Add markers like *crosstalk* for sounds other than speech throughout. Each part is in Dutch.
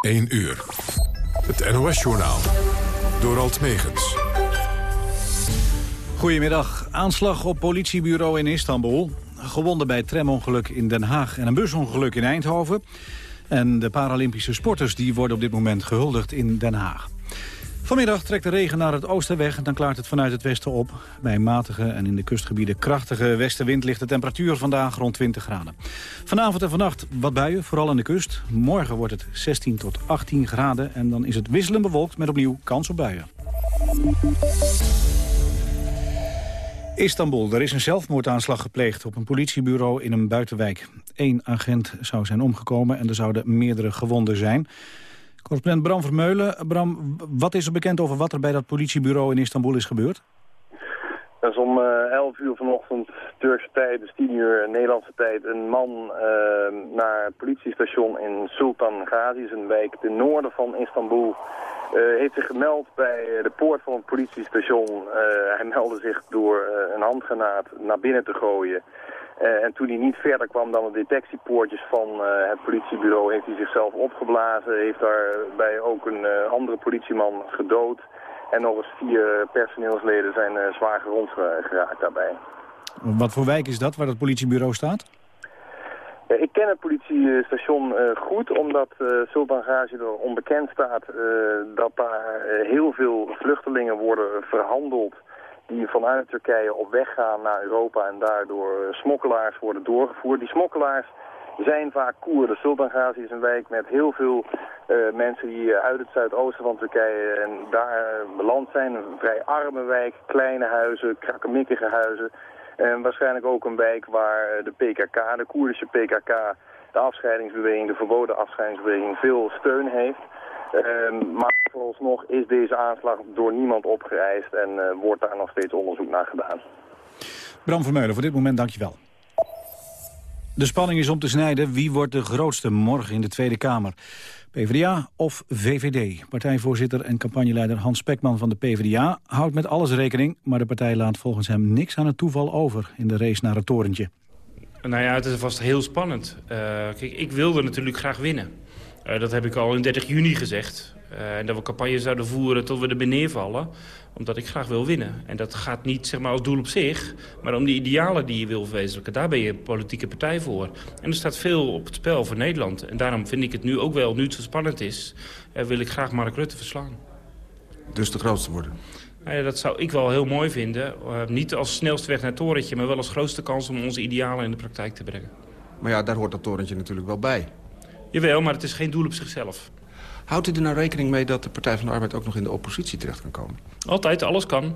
1 uur. Het NOS-journaal. Door Alt Megens. Goedemiddag. Aanslag op politiebureau in Istanbul. Gewonden bij tramongeluk in Den Haag en een busongeluk in Eindhoven. En de Paralympische sporters die worden op dit moment gehuldigd in Den Haag. Vanmiddag trekt de regen naar het oosten weg en dan klaart het vanuit het westen op. Bij matige en in de kustgebieden krachtige westenwind ligt de temperatuur vandaag rond 20 graden. Vanavond en vannacht wat buien, vooral aan de kust. Morgen wordt het 16 tot 18 graden en dan is het wisselend bewolkt met opnieuw kans op buien. Istanbul. Er is een zelfmoordaanslag gepleegd op een politiebureau in een buitenwijk. Eén agent zou zijn omgekomen en er zouden meerdere gewonden zijn. Correspondent Bram Vermeulen. Bram, wat is er bekend over wat er bij dat politiebureau in Istanbul is gebeurd? Dat is om uh, 11 uur vanochtend Turkse tijd, dus 10 uur Nederlandse tijd, een man uh, naar het politiestation in Sultan Gazi, een wijk ten noorden van Istanbul, uh, heeft zich gemeld bij de poort van het politiestation. hij meldde zich door een handgranaat naar binnen te gooien. Uh, en toen hij niet verder kwam dan de detectiepoortjes van uh, het politiebureau, heeft hij zichzelf opgeblazen. Heeft daarbij ook een uh, andere politieman gedood. En nog eens vier personeelsleden zijn zwaar gewond geraakt daarbij. Wat voor wijk is dat, waar dat politiebureau staat? ik ken het politiestation goed, omdat Sultan Ghazi er onbekend staat dat daar heel veel vluchtelingen worden verhandeld die vanuit Turkije op weg gaan naar Europa en daardoor smokkelaars worden doorgevoerd. Die smokkelaars zijn vaak Koerden. Sultan Ghazi is een wijk met heel veel uh, mensen die uit het zuidoosten van Turkije en daar beland zijn. Een vrij arme wijk, kleine huizen, krakkemikkige huizen. En waarschijnlijk ook een wijk waar de PKK, de Koerdische PKK, de afscheidingsbeweging, de verboden afscheidingsbeweging, veel steun heeft. Uh, maar vooralsnog is deze aanslag door niemand opgereisd en uh, wordt daar nog steeds onderzoek naar gedaan. Bram Vermeulen, voor dit moment dankjewel. De spanning is om te snijden wie wordt de grootste morgen in de Tweede Kamer. PvdA of VVD. Partijvoorzitter en campagneleider Hans Spekman van de PvdA houdt met alles rekening... maar de partij laat volgens hem niks aan het toeval over in de race naar het torentje. Nou ja, het is vast heel spannend. Uh, kijk, ik wilde natuurlijk graag winnen. Uh, dat heb ik al in 30 juni gezegd. Uh, en dat we campagne zouden voeren tot we er neervallen. Omdat ik graag wil winnen. En dat gaat niet zeg maar, als doel op zich. Maar om die idealen die je wil verwezenlijken. Daar ben je een politieke partij voor. En er staat veel op het spel voor Nederland. En daarom vind ik het nu ook wel, nu het zo spannend is... Uh, wil ik graag Mark Rutte verslaan. Dus de grootste worden? Nou ja, dat zou ik wel heel mooi vinden. Uh, niet als snelste weg naar het torentje... maar wel als grootste kans om onze idealen in de praktijk te brengen. Maar ja, daar hoort dat torentje natuurlijk wel bij. Jawel, maar het is geen doel op zichzelf. Houdt u er nou rekening mee dat de Partij van de Arbeid ook nog in de oppositie terecht kan komen? Altijd, alles kan.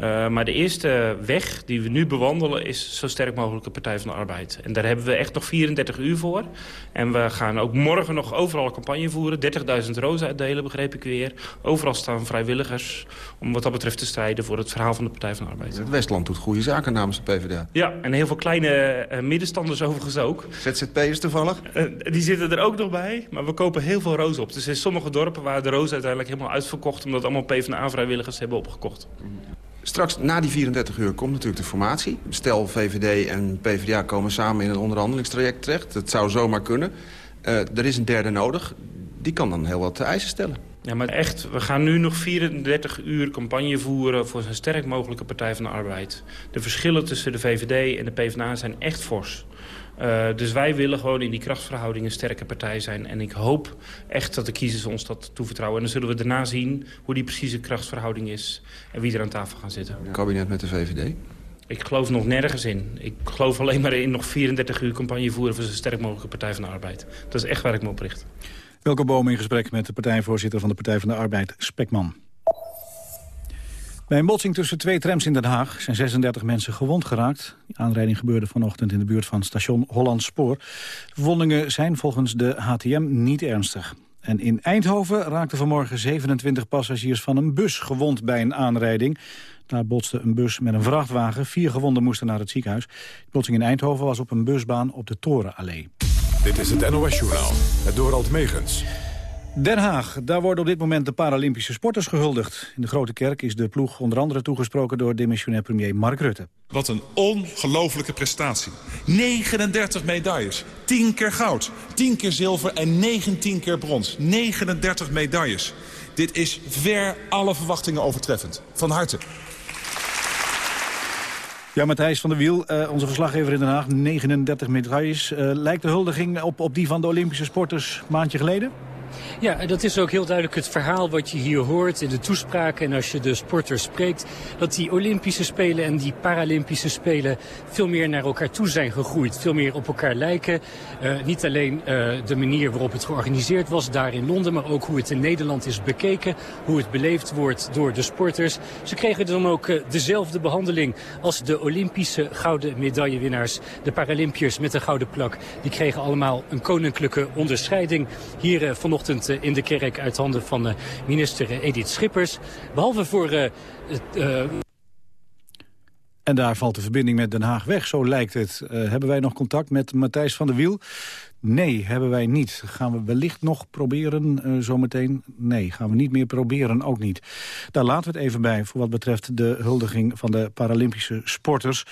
Uh, maar de eerste weg die we nu bewandelen is zo sterk mogelijk de Partij van de Arbeid. En daar hebben we echt nog 34 uur voor. En we gaan ook morgen nog overal campagne voeren. 30.000 rozen uitdelen, begreep ik weer. Overal staan vrijwilligers om wat dat betreft te strijden voor het verhaal van de Partij van de Arbeid. Het Westland doet goede zaken namens de PvdA. Ja, en heel veel kleine uh, middenstanders overigens ook. ZZP'ers toevallig? Uh, die zitten er ook nog bij, maar we kopen heel veel rozen op. Dus in sommige dorpen waren de rozen uiteindelijk helemaal uitverkocht... omdat allemaal PvdA-vrijwilligers hebben opgekocht. Straks, na die 34 uur, komt natuurlijk de formatie. Stel, VVD en PvdA komen samen in een onderhandelingstraject terecht. Dat zou zomaar kunnen. Uh, er is een derde nodig. Die kan dan heel wat eisen stellen. Ja, maar echt, we gaan nu nog 34 uur campagne voeren... voor zo'n sterk mogelijke Partij van de Arbeid. De verschillen tussen de VVD en de PvdA zijn echt fors. Uh, dus wij willen gewoon in die krachtsverhouding een sterke partij zijn. En ik hoop echt dat de kiezers ons dat toevertrouwen. En dan zullen we daarna zien hoe die precieze krachtsverhouding is... en wie er aan tafel gaan zitten. Een kabinet met de VVD? Ik geloof nog nergens in. Ik geloof alleen maar in nog 34 uur campagne voeren... voor zo'n sterk mogelijke Partij van de Arbeid. Dat is echt waar ik me op richt. Welke Boom in gesprek met de partijvoorzitter van de Partij van de Arbeid, Spekman. Bij een botsing tussen twee trams in Den Haag zijn 36 mensen gewond geraakt. De aanrijding gebeurde vanochtend in de buurt van station Holland Spoor. Verwondingen zijn volgens de HTM niet ernstig. En in Eindhoven raakten vanmorgen 27 passagiers van een bus gewond bij een aanrijding. Daar botste een bus met een vrachtwagen. Vier gewonden moesten naar het ziekenhuis. De botsing in Eindhoven was op een busbaan op de Torenallee. Dit is het NOS-journaal, het Dorald Megens. Den Haag, daar worden op dit moment de Paralympische sporters gehuldigd. In de Grote Kerk is de ploeg onder andere toegesproken door demissionair premier Mark Rutte. Wat een ongelofelijke prestatie. 39 medailles, 10 keer goud, 10 keer zilver en 19 keer brons. 39 medailles. Dit is ver alle verwachtingen overtreffend. Van harte. Ja, Matthijs van der Wiel, uh, onze verslaggever in Den Haag, 39 medailles. Uh, lijkt de huldiging op, op die van de Olympische sporters maandje geleden? Ja, dat is ook heel duidelijk het verhaal wat je hier hoort in de toespraken en als je de sporters spreekt. Dat die Olympische Spelen en die Paralympische Spelen veel meer naar elkaar toe zijn gegroeid. Veel meer op elkaar lijken. Uh, niet alleen uh, de manier waarop het georganiseerd was daar in Londen, maar ook hoe het in Nederland is bekeken. Hoe het beleefd wordt door de sporters. Ze kregen dan ook uh, dezelfde behandeling als de Olympische gouden medaillewinnaars. De Paralympiërs met de gouden plak. Die kregen allemaal een koninklijke onderscheiding hier vanochtend vanochtend in de kerk uit handen van eh, minister Edith Schippers. Behalve voor... En daar valt de verbinding met Den Haag weg, zo lijkt het. Hebben wij nog contact met Matthijs van der Wiel? Nee, hebben wij niet. Gaan we wellicht nog proberen zometeen? Nee, gaan we niet meer proberen, ook niet. Daar laten we het even bij voor wat betreft de huldiging van de Paralympische sporters.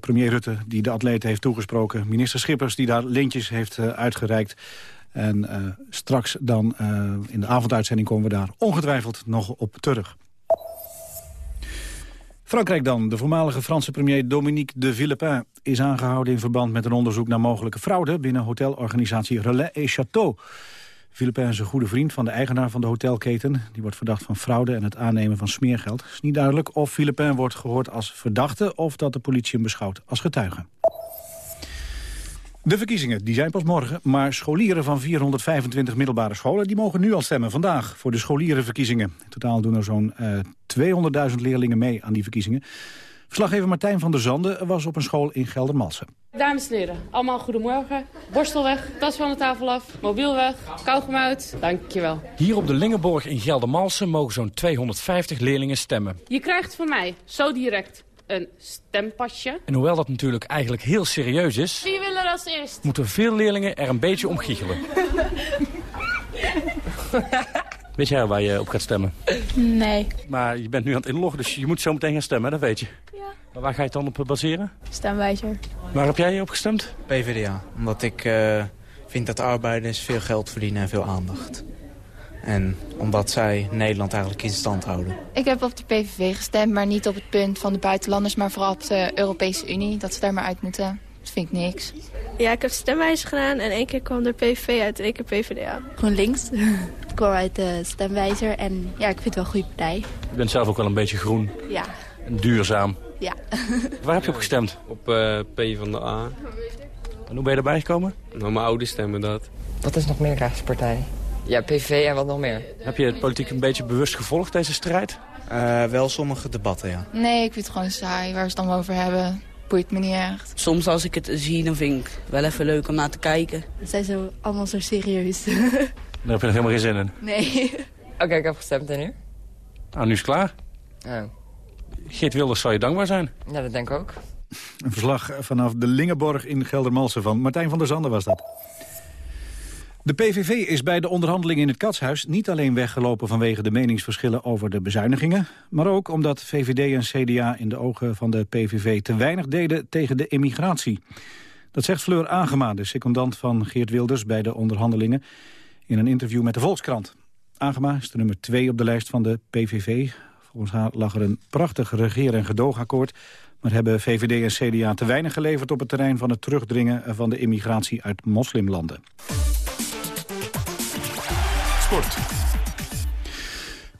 Premier Rutte die de atleten heeft toegesproken. Minister Schippers die daar lintjes heeft uitgereikt. En uh, straks dan uh, in de avonduitzending komen we daar ongetwijfeld nog op terug. Frankrijk dan. De voormalige Franse premier Dominique de Villepin is aangehouden in verband met een onderzoek naar mogelijke fraude binnen hotelorganisatie Relais et Château. Villepin is een goede vriend van de eigenaar van de hotelketen. Die wordt verdacht van fraude en het aannemen van smeergeld. Het is niet duidelijk of Villepin wordt gehoord als verdachte... of dat de politie hem beschouwt als getuige. De verkiezingen die zijn pas morgen, maar scholieren van 425 middelbare scholen... die mogen nu al stemmen vandaag voor de scholierenverkiezingen. In totaal doen er zo'n uh, 200.000 leerlingen mee aan die verkiezingen. Verslaggever Martijn van der Zanden was op een school in Geldermalsen. Dames en heren, allemaal goedemorgen. Borstel weg, tas van de tafel af, mobiel weg, kauwgom uit. Dankjewel. Hier op de Lingenborg in Geldermalsen mogen zo'n 250 leerlingen stemmen. Je krijgt van mij, zo direct, een stempasje. En hoewel dat natuurlijk eigenlijk heel serieus is... Wie wil er als eerst? Moeten veel leerlingen er een beetje om giechelen. *laughs* weet jij waar je op gaat stemmen? Nee. Maar je bent nu aan het inloggen, dus je moet zo meteen gaan stemmen, dat weet je. Ja. Maar waar ga je het dan op baseren? Stemwijzer. Waar heb jij op gestemd? PvdA, omdat ik uh, vind dat arbeiders veel geld verdienen en veel aandacht. En omdat zij Nederland eigenlijk in stand houden. Ik heb op de PVV gestemd, maar niet op het punt van de buitenlanders... maar vooral op de Europese Unie, dat ze daar maar uit moeten. Dat vind ik niks. Ja, ik heb stemwijzer gedaan en één keer kwam er PVV uit en één keer PvdA. GroenLinks. *laughs* ik kwam uit de stemwijzer en ja, ik vind het wel een goede partij. Je bent zelf ook wel een beetje groen. Ja. En duurzaam. Ja. *laughs* Waar heb je op gestemd? Op uh, P van de A. En hoe ben je erbij gekomen? Nou, mijn ouders stemmen dat. Wat is nog meer partij? Ja, PVV en wat nog meer. Heb je het politiek een beetje bewust gevolgd, deze strijd? Uh, wel sommige debatten, ja. Nee, ik vind het gewoon saai waar ze het dan over hebben. Boeit me niet echt. Soms als ik het zie, dan vind ik wel even leuk om naar te kijken. Ze zijn zo, allemaal zo serieus. *laughs* Daar heb je nog helemaal geen zin in? Nee. Oké, okay, ik heb gestemd en nu? Nou, nu is het klaar. Oh. Geert Wilders zou je dankbaar zijn. Ja, dat denk ik ook. Een verslag vanaf de Lingenborg in Geldermalsen van Martijn van der Zanden was dat. De PVV is bij de onderhandelingen in het Katshuis niet alleen weggelopen vanwege de meningsverschillen over de bezuinigingen, maar ook omdat VVD en CDA in de ogen van de PVV te weinig deden tegen de immigratie. Dat zegt Fleur Agema, de secondant van Geert Wilders bij de onderhandelingen, in een interview met de Volkskrant. Agema is de nummer twee op de lijst van de PVV. Volgens haar lag er een prachtig regeer- en gedoogakkoord, maar hebben VVD en CDA te weinig geleverd op het terrein van het terugdringen van de immigratie uit moslimlanden.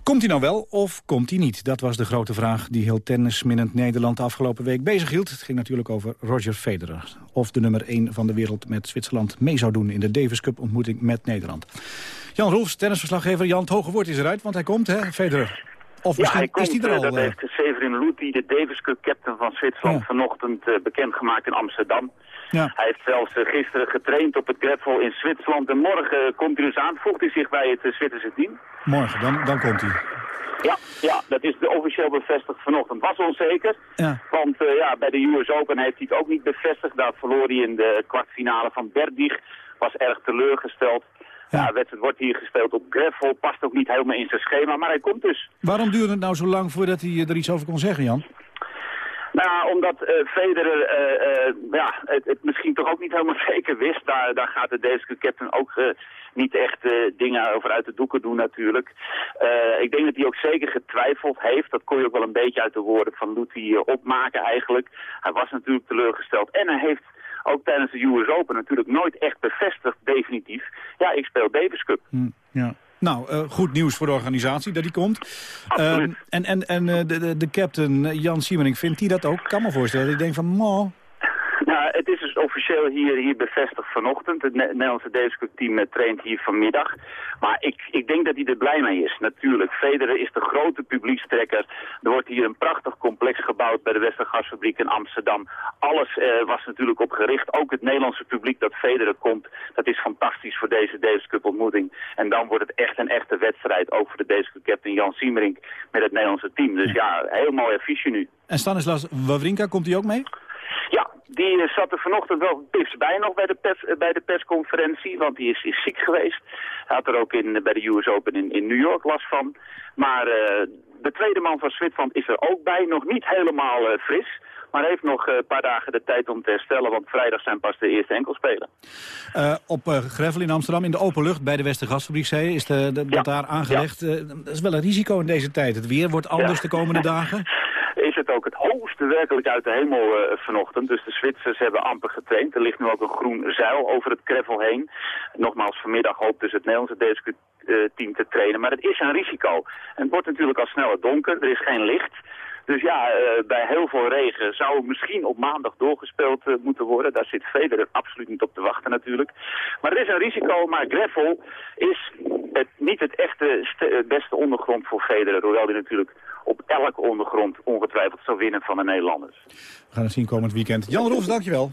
Komt hij nou wel of komt hij niet? Dat was de grote vraag die heel tennisminnend Nederland de afgelopen week bezig hield. Het ging natuurlijk over Roger Federer. Of de nummer 1 van de wereld met Zwitserland mee zou doen in de Davis Cup ontmoeting met Nederland. Jan Rolfs, tennisverslaggever. Jan, het hoge woord is eruit, want hij komt, hè, Federer. Of ja, hij komt, is hij er al? dat heeft Severin Luthi, de Davis Cup captain van Zwitserland, ja. vanochtend uh, bekendgemaakt in Amsterdam. Ja. Hij heeft zelfs gisteren getraind op het gravel in Zwitserland. En morgen komt hij dus aan, voegt hij zich bij het Zwitserse team. Morgen, dan, dan komt hij. Ja, ja, dat is officieel bevestigd vanochtend. Was onzeker, ja. want ja, bij de US Open heeft hij het ook niet bevestigd. Daar verloor hij in de kwartfinale van Berdig. Was erg teleurgesteld. Ja, de wedstrijd wordt hier gespeeld op gravel, past ook niet helemaal in zijn schema, maar hij komt dus. Waarom duurde het nou zo lang voordat hij er iets over kon zeggen, Jan? Nou, omdat uh, Federer uh, uh, ja, het, het, misschien toch ook niet helemaal *laughs* zeker wist. Daar, daar gaat de Deense captain ook niet echt dingen over uit de doeken doen natuurlijk. ik denk dat hij ook zeker getwijfeld heeft. Dat kon je ook wel een beetje uit de woorden van Luthi opmaken eigenlijk. Hij was natuurlijk teleurgesteld en hij heeft ook tijdens de US Open natuurlijk nooit echt bevestigd definitief. Ja, ik speel Davis Cup. Hm, ja. Nou, uh, goed nieuws voor de organisatie dat die komt. Uh, en en, en uh, de, de, de captain Jan Siemering, vindt hij dat ook? Ik kan me voorstellen. Ik denk van, mo, *laughs* nou, het dus officieel hier, hier bevestigd vanochtend. Het Nederlandse Davis team eh, traint hier vanmiddag. Maar ik, ik denk dat hij er blij mee is, natuurlijk. Federer is de grote publiekstrekker. Er wordt hier een prachtig complex gebouwd bij de Westergasfabriek in Amsterdam. Alles eh, was natuurlijk op gericht. Ook het Nederlandse publiek dat Federer komt. Dat is fantastisch voor deze Davis Cup ontmoeting. En dan wordt het echt een echte wedstrijd. Ook voor de Davis Cup captain Jan Siemerink met het Nederlandse team. Dus ja, heel mooi affiche nu. En Stanislas Wawrinka, komt hij ook mee? Ja, die eh, zat er vanochtend wel bij nog bij de, pers, eh, bij de persconferentie, want die is, is ziek geweest. Hij had er ook in, bij de US Open in, in New York last van. Maar uh, de tweede man van Zwitserland is er ook bij, nog niet helemaal uh, fris. Maar heeft nog een paar dagen de tijd om te herstellen, want vrijdag zijn pas de eerste enkelspelen. Uh, op uh, Grevel in Amsterdam, in de open lucht, bij de Westergasfabriek, zei je, is de, de, dat daar aangelegd. Ja. dat is wel een risico in deze tijd. Het weer wordt anders ja. de komende dagen *laughs* het ook het hoogste werkelijk uit de hemel uh, vanochtend. Dus de Zwitsers hebben amper getraind. Er ligt nu ook een groen zeil over het Krevel heen. Nogmaals, vanmiddag hoopt dus het Nederlandse DSQ-team te trainen. Maar het is een risico. Het wordt natuurlijk al sneller donker. Er is geen licht. Dus ja, uh, bij heel veel regen zou misschien op maandag doorgespeeld moeten worden. Daar zit Federer absoluut niet op te wachten natuurlijk. Maar er is een risico, maar gravel is het, niet het echte beste ondergrond voor Federer. Hoewel hij natuurlijk op elke ondergrond ongetwijfeld zou winnen van de Nederlanders. We gaan het zien komend weekend. Jan Roels, dankjewel.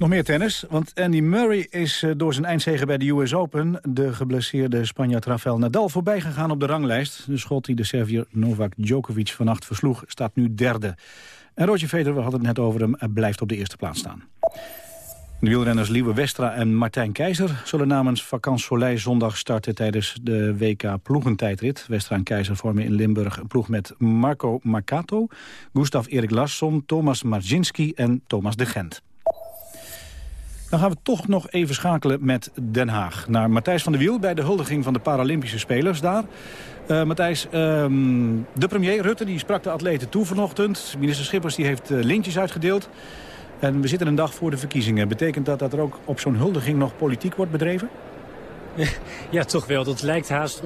Nog meer tennis, want Andy Murray is eh, door zijn eindzege bij de US Open... de geblesseerde Spanjaard Rafael Nadal voorbij gegaan op de ranglijst. De schot die de Servier Novak Djokovic vannacht versloeg staat nu derde. En Roger Federer, we hadden het net over hem, blijft op de eerste plaats staan. De wielrenners Liewe Westra en Martijn Keizer zullen namens Vakant Soleil zondag starten tijdens de WK ploegentijdrit. Westra en Keizer vormen in Limburg een ploeg met Marco Marcato, Gustav Erik Larsson, Thomas Marzinski en Thomas de Gent. Dan gaan we toch nog even schakelen met Den Haag. Naar Matthijs van der Wiel bij de huldiging van de Paralympische Spelers daar. Uh, Matthijs, um, de premier Rutte die sprak de atleten toe vanochtend. Minister Schippers die heeft uh, lintjes uitgedeeld. En we zitten een dag voor de verkiezingen. Betekent dat dat er ook op zo'n huldiging nog politiek wordt bedreven? *laughs* Ja, toch wel. Dat lijkt haast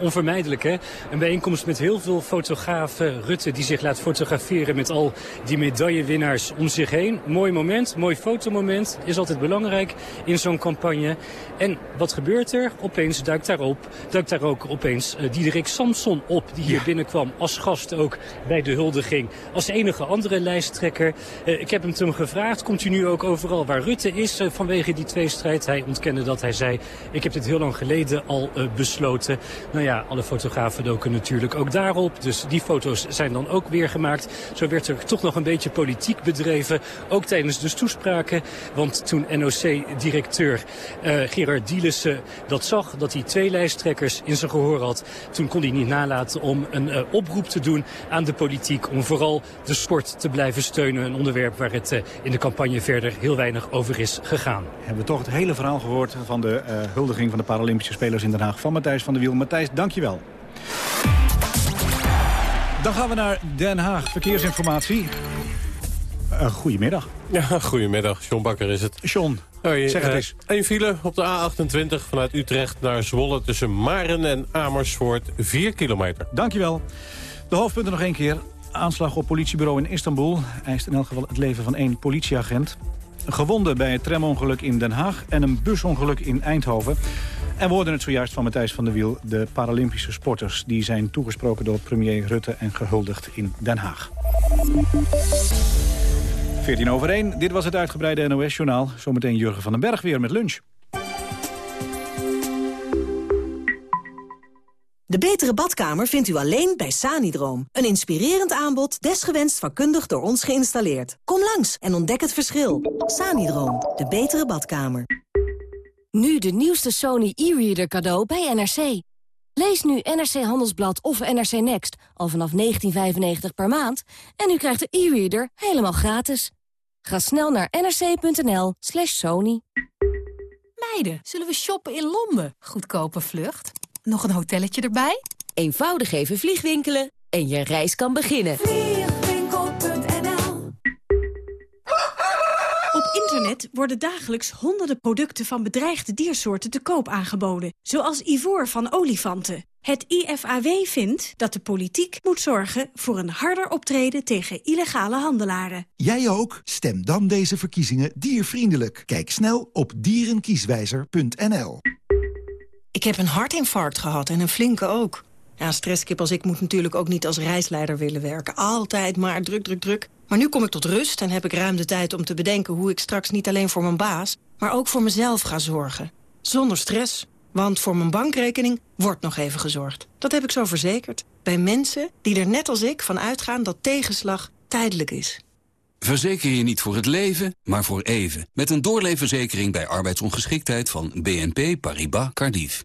onvermijdelijk. Hè? Een bijeenkomst met heel veel fotografen. Rutte die zich laat fotograferen met al die medaillewinnaars om zich heen. Mooi moment, mooi fotomoment. Is altijd belangrijk in zo'n campagne. En wat gebeurt er? Opeens duikt, daarop, duikt daar ook opeens uh, Diederik Samson op. Die hier ja. binnenkwam als gast ook bij de huldiging. Als enige andere lijsttrekker. Uh, ik heb hem toen gevraagd. Komt u nu ook overal waar Rutte is uh, vanwege die tweestrijd? Hij ontkende dat. Hij zei, ik heb dit heel lang geleden al uh, besloten. Nou ja, alle fotografen doken natuurlijk ook daarop. Dus die foto's zijn dan ook weer gemaakt. Zo werd er toch nog een beetje politiek bedreven. Ook tijdens de toespraken. Want toen NOC-directeur uh, Gerard Dielissen dat zag... dat hij twee lijsttrekkers in zijn gehoor had... toen kon hij niet nalaten om een uh, oproep te doen aan de politiek... om vooral de sport te blijven steunen. Een onderwerp waar het in de campagne verder heel weinig over is gegaan. Hebben we toch het hele verhaal gehoord van de uh, van de Paralympische Spelers in Den Haag van Matthijs van der Wiel. Matthijs, dankjewel. Dan gaan we naar Den Haag. Verkeersinformatie. Uh, goedemiddag. Ja, goedemiddag. John Bakker is het. John, Hoi, zeg het eens. Uh, Eén file op de A28 vanuit Utrecht naar Zwolle... tussen Maren en Amersfoort, 4 kilometer. Dankjewel. De hoofdpunten nog één keer. Aanslag op politiebureau in Istanbul eist in elk geval het leven van één politieagent. Gewonden bij het tramongeluk in Den Haag en een busongeluk in Eindhoven. En we hoorden het zojuist van Matthijs van der Wiel, de Paralympische sporters. Die zijn toegesproken door premier Rutte en gehuldigd in Den Haag. 14 over 1, dit was het uitgebreide NOS-journaal. Zometeen Jurgen van den Berg weer met lunch. De betere badkamer vindt u alleen bij Sanidroom. Een inspirerend aanbod, desgewenst vakkundig door ons geïnstalleerd. Kom langs en ontdek het verschil. Sanidroom, de betere badkamer. Nu de nieuwste Sony e-reader cadeau bij NRC. Lees nu NRC Handelsblad of NRC Next al vanaf 19,95 per maand... en u krijgt de e-reader helemaal gratis. Ga snel naar nrc.nl slash sony. Meiden, zullen we shoppen in Londen? Goedkope vlucht. Nog een hotelletje erbij? Eenvoudig even vliegwinkelen en je reis kan beginnen. Op internet worden dagelijks honderden producten van bedreigde diersoorten te koop aangeboden. Zoals ivoor van olifanten. Het IFAW vindt dat de politiek moet zorgen voor een harder optreden tegen illegale handelaren. Jij ook? Stem dan deze verkiezingen diervriendelijk. Kijk snel op dierenkieswijzer.nl. Ik heb een hartinfarct gehad en een flinke ook. Ja, stresskip als ik moet natuurlijk ook niet als reisleider willen werken. Altijd maar druk, druk, druk. Maar nu kom ik tot rust en heb ik ruim de tijd om te bedenken... hoe ik straks niet alleen voor mijn baas, maar ook voor mezelf ga zorgen. Zonder stress. Want voor mijn bankrekening wordt nog even gezorgd. Dat heb ik zo verzekerd. Bij mensen die er net als ik van uitgaan dat tegenslag tijdelijk is. Verzeker je niet voor het leven, maar voor even. Met een doorleefverzekering bij arbeidsongeschiktheid van BNP Paribas Cardiff.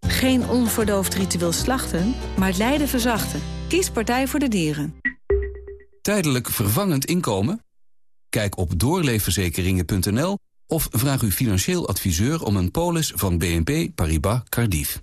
Geen onverdoofd ritueel slachten, maar lijden verzachten. Kies Partij voor de Dieren. Tijdelijk vervangend inkomen? Kijk op doorleefverzekeringen.nl of vraag uw financieel adviseur om een polis van BNP Paribas Cardiff.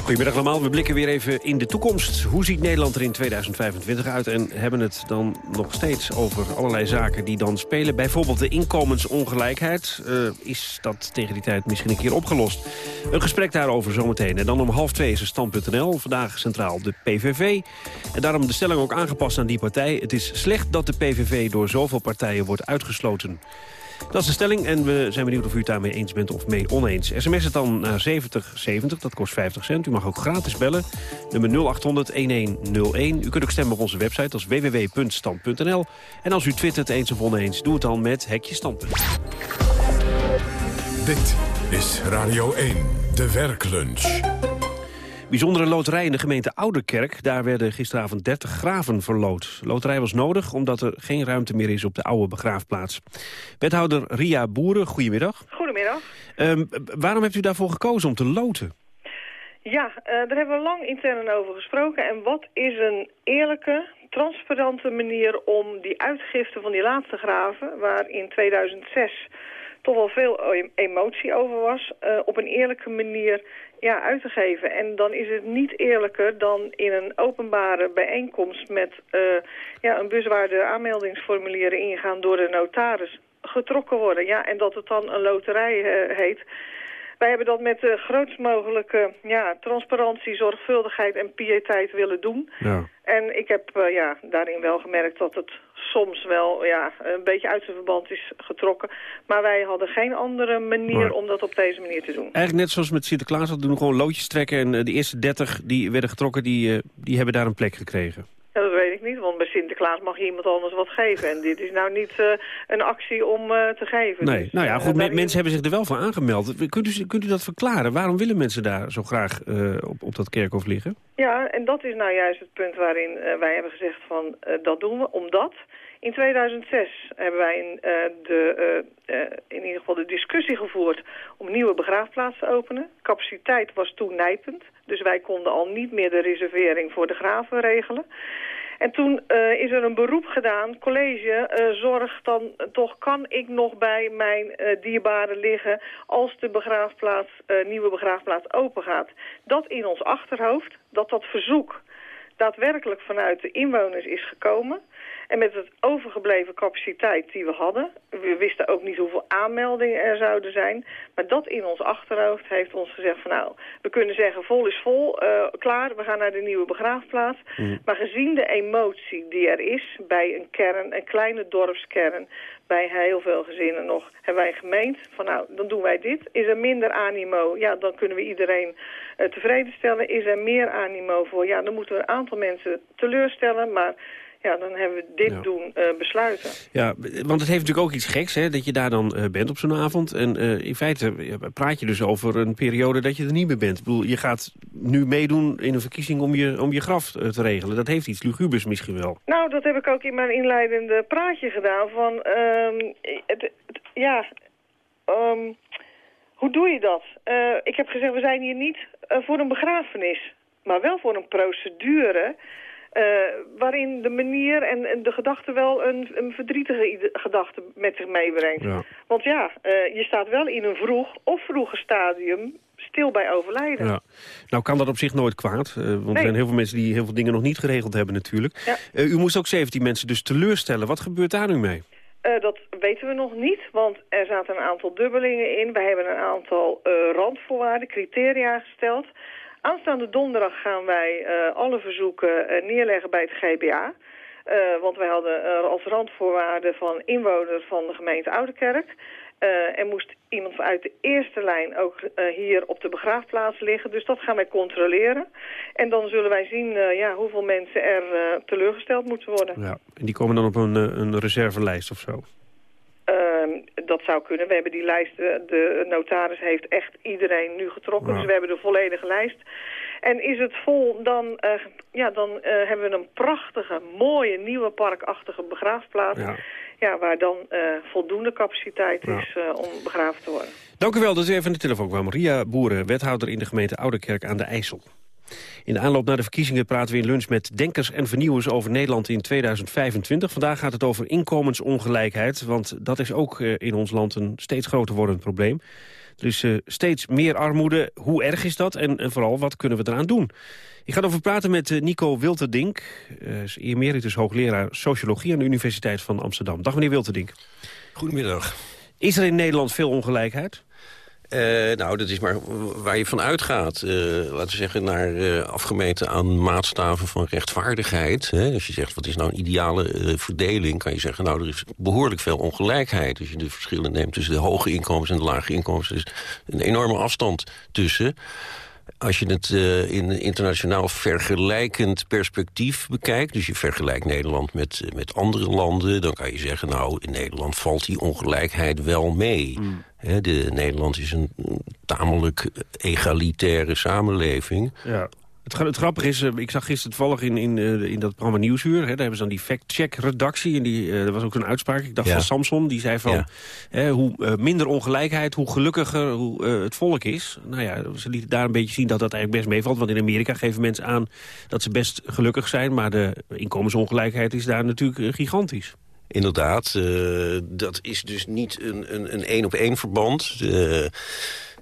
Goedemiddag allemaal, we blikken weer even in de toekomst. Hoe ziet Nederland er in 2025 uit? En hebben het dan nog steeds over allerlei zaken die dan spelen. Bijvoorbeeld de inkomensongelijkheid. Uh, is dat tegen die tijd misschien een keer opgelost? Een gesprek daarover zometeen. En dan om half twee is er stand.nl. Vandaag centraal de PVV. En daarom de stelling ook aangepast aan die partij. Het is slecht dat de PVV door zoveel partijen wordt uitgesloten. Dat is de stelling en we zijn benieuwd of u het daarmee eens bent of mee oneens. SMS het dan naar 7070, dat kost 50 cent. U mag ook gratis bellen, nummer 0800-1101. U kunt ook stemmen op onze website, als www.stand.nl. En als u twittert eens of oneens, doe het dan met Hekje Standpunt. Dit is Radio 1, de werklunch. Bijzondere loterij in de gemeente Ouderkerk. Daar werden gisteravond 30 graven verloot. Loterij was nodig omdat er geen ruimte meer is op de oude begraafplaats. Wethouder Ria Boeren, goedemiddag. Goedemiddag. Um, waarom hebt u daarvoor gekozen om te loten? Ja, uh, daar hebben we lang intern over gesproken. En wat is een eerlijke, transparante manier om die uitgifte van die laatste graven... waar in 2006 toch wel veel emotie over was... Uh, op een eerlijke manier ja, uit te geven. En dan is het niet eerlijker dan in een openbare bijeenkomst met uh, ja, een bezwaarde aanmeldingsformulieren ingaan door de notaris getrokken worden. Ja, en dat het dan een loterij uh, heet. Wij hebben dat met de grootst mogelijke ja, transparantie, zorgvuldigheid en piëteit willen doen. Ja. En ik heb uh, ja, daarin wel gemerkt dat het soms wel ja, een beetje uit zijn verband is getrokken. Maar wij hadden geen andere manier om dat op deze manier te doen. Eigenlijk net zoals met Sinterklaas, dat doen we gewoon loodjes trekken. En uh, de eerste 30 die werden getrokken, die, die hebben daar een plek gekregen. Ja, dat weet ik niet, want bij Sinterklaas mag je iemand anders wat geven. En dit is nou niet uh, een actie om uh, te geven. Nee, dus, nou ja, goed, mensen hebben zich er wel voor aangemeld. Kunt u, kunt u dat verklaren? Waarom willen mensen daar zo graag op, op dat kerkhof liggen? Ja, en dat is nou juist het punt waarin wij hebben gezegd van dat doen we, omdat... In 2006 hebben wij in, uh, de, uh, uh, in ieder geval de discussie gevoerd om een nieuwe begraafplaats te openen. Capaciteit was toen nijpend, dus wij konden al niet meer de reservering voor de graven regelen. En toen is er een beroep gedaan, college, zorg dan toch, kan ik nog bij mijn dierbaren liggen als de begraafplaats, nieuwe begraafplaats open gaat. Dat in ons achterhoofd, dat dat verzoek daadwerkelijk vanuit de inwoners is gekomen. En met het overgebleven capaciteit die we hadden... we wisten ook niet hoeveel aanmeldingen er zouden zijn... maar dat in ons achterhoofd heeft ons gezegd van... nou, we kunnen zeggen vol is vol, uh, klaar, we gaan naar de nieuwe begraafplaats. Mm. Maar gezien de emotie die er is bij een kern, een kleine dorpskern... bij heel veel gezinnen nog, hebben wij gemeend van nou, dan doen wij dit. Is er minder animo, ja, dan kunnen we iedereen uh, tevreden stellen. Is er meer animo voor, ja, dan moeten we een aantal mensen teleurstellen... maar ja, dan hebben we dit doen uh, besluiten. Ja, want het heeft natuurlijk ook iets geks, hè, dat je daar dan uh, bent op zo'n avond. En uh, in feite praat je dus over een periode dat je er niet meer bent. Ik bedoel, je gaat nu meedoen in een verkiezing om je, om je graf te regelen. Dat heeft iets lugubers misschien wel. Nou, dat heb ik ook in mijn inleidende praatje gedaan. Van, um, het, het, ja, um, hoe doe je dat? ik heb gezegd, we zijn hier niet voor een begrafenis, maar wel voor een procedure uh, waarin de manier en, en, de gedachte wel een, een verdrietige gedachte met zich meebrengt. Ja. Want ja, uh, je staat wel in een vroeg of vroege stadium stil bij overlijden. Ja. Nou kan dat op zich nooit kwaad. Uh, want nee. er zijn heel veel mensen die heel veel dingen nog niet geregeld hebben natuurlijk. Ja. u moest ook 17 mensen dus teleurstellen. Wat gebeurt daar nu mee? Uh, dat weten we nog niet, want er zaten een aantal dubbelingen in. We hebben een aantal uh, randvoorwaarden, criteria gesteld. Aanstaande donderdag gaan wij uh, alle verzoeken uh, neerleggen bij het GBA. Uh, want wij hadden als randvoorwaarde van inwoners van de gemeente Oudekerk. er moest iemand vanuit de eerste lijn ook hier op de begraafplaats liggen. Dus dat gaan wij controleren. En dan zullen wij zien ja, hoeveel mensen er teleurgesteld moeten worden. Ja, en die komen dan op een, een reservelijst of zo? Uh, dat zou kunnen. We hebben die lijst, de notaris heeft echt iedereen nu getrokken. Dus we hebben de volledige lijst. En is het vol, dan, uh, ja, dan uh, hebben we een prachtige, mooie, nieuwe parkachtige begraafplaats. Ja. ja waar dan uh, voldoende capaciteit is om begraven te worden. Dank u wel dat u even aan de telefoon kwam. Ria Boeren, wethouder in de gemeente Ouderkerk aan de IJssel. In de aanloop naar de verkiezingen praten we in lunch met denkers en vernieuwers over Nederland in 2025. Vandaag gaat het over inkomensongelijkheid, want dat is ook uh, in ons land een steeds groter wordend probleem. Er is uh, steeds meer armoede. Hoe erg is dat? En, en, vooral, wat kunnen we eraan doen? Ik ga erover praten met uh, Nico Wilterdink, emeritus hoogleraar sociologie aan de Universiteit van Amsterdam. Dag meneer Wilterdink. Goedemiddag. Is er in Nederland veel ongelijkheid? Uh, nou, dat is maar waar je van uitgaat. Uh, laten we zeggen, naar uh, afgemeten aan maatstaven van rechtvaardigheid. Hè? Als je zegt, wat is nou een ideale verdeling... kan je zeggen, nou, er is behoorlijk veel ongelijkheid. Als je de verschillen neemt tussen de hoge inkomens en de lage inkomens... er is een enorme afstand tussen als je het uh, in internationaal vergelijkend perspectief bekijkt... dus je vergelijkt Nederland met, met andere landen... dan kan je zeggen, nou, in Nederland valt die ongelijkheid wel mee. Mm. De, Nederland is een tamelijk egalitaire samenleving. Ja. Het, het grappige is, uh, ik zag gisteren toevallig in, in, uh, in dat programma Nieuwsuur... Hè, daar hebben ze dan die fact-check-redactie. En die, uh, er was ook een uitspraak, ik dacht ja. van Samson... die zei van, ja. hè, hoe minder ongelijkheid, hoe gelukkiger hoe, het volk is. Nou ja, ze lieten daar een beetje zien dat dat eigenlijk best meevalt. Want in Amerika geven mensen aan dat ze best gelukkig zijn... maar de inkomensongelijkheid is daar natuurlijk gigantisch. Inderdaad, uh, dat is dus niet een één-op-één verband.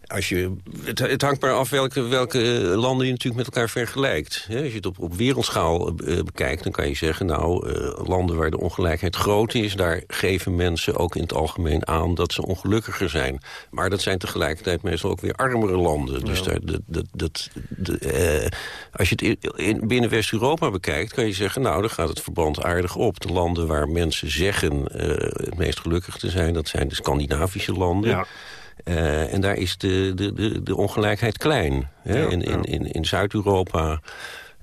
Als je, het, het, hangt maar af welke, welke landen je natuurlijk met elkaar vergelijkt. als je het op, op wereldschaal uh, bekijkt, dan kan je zeggen... nou, landen waar de ongelijkheid groot is... daar geven mensen ook in het algemeen aan dat ze ongelukkiger zijn. Maar dat zijn tegelijkertijd meestal ook weer armere landen. Dus ja. Daar, dat, dat, dat, de, als je het in, binnen West-Europa bekijkt... kan je zeggen, nou, dan gaat het verband aardig op. De landen waar mensen zeggen het meest gelukkig te zijn... dat zijn de Scandinavische landen... Ja. Uh, en daar is de, de, de, de ongelijkheid klein. Hè? Ja, in, in, in, in Zuid-Europa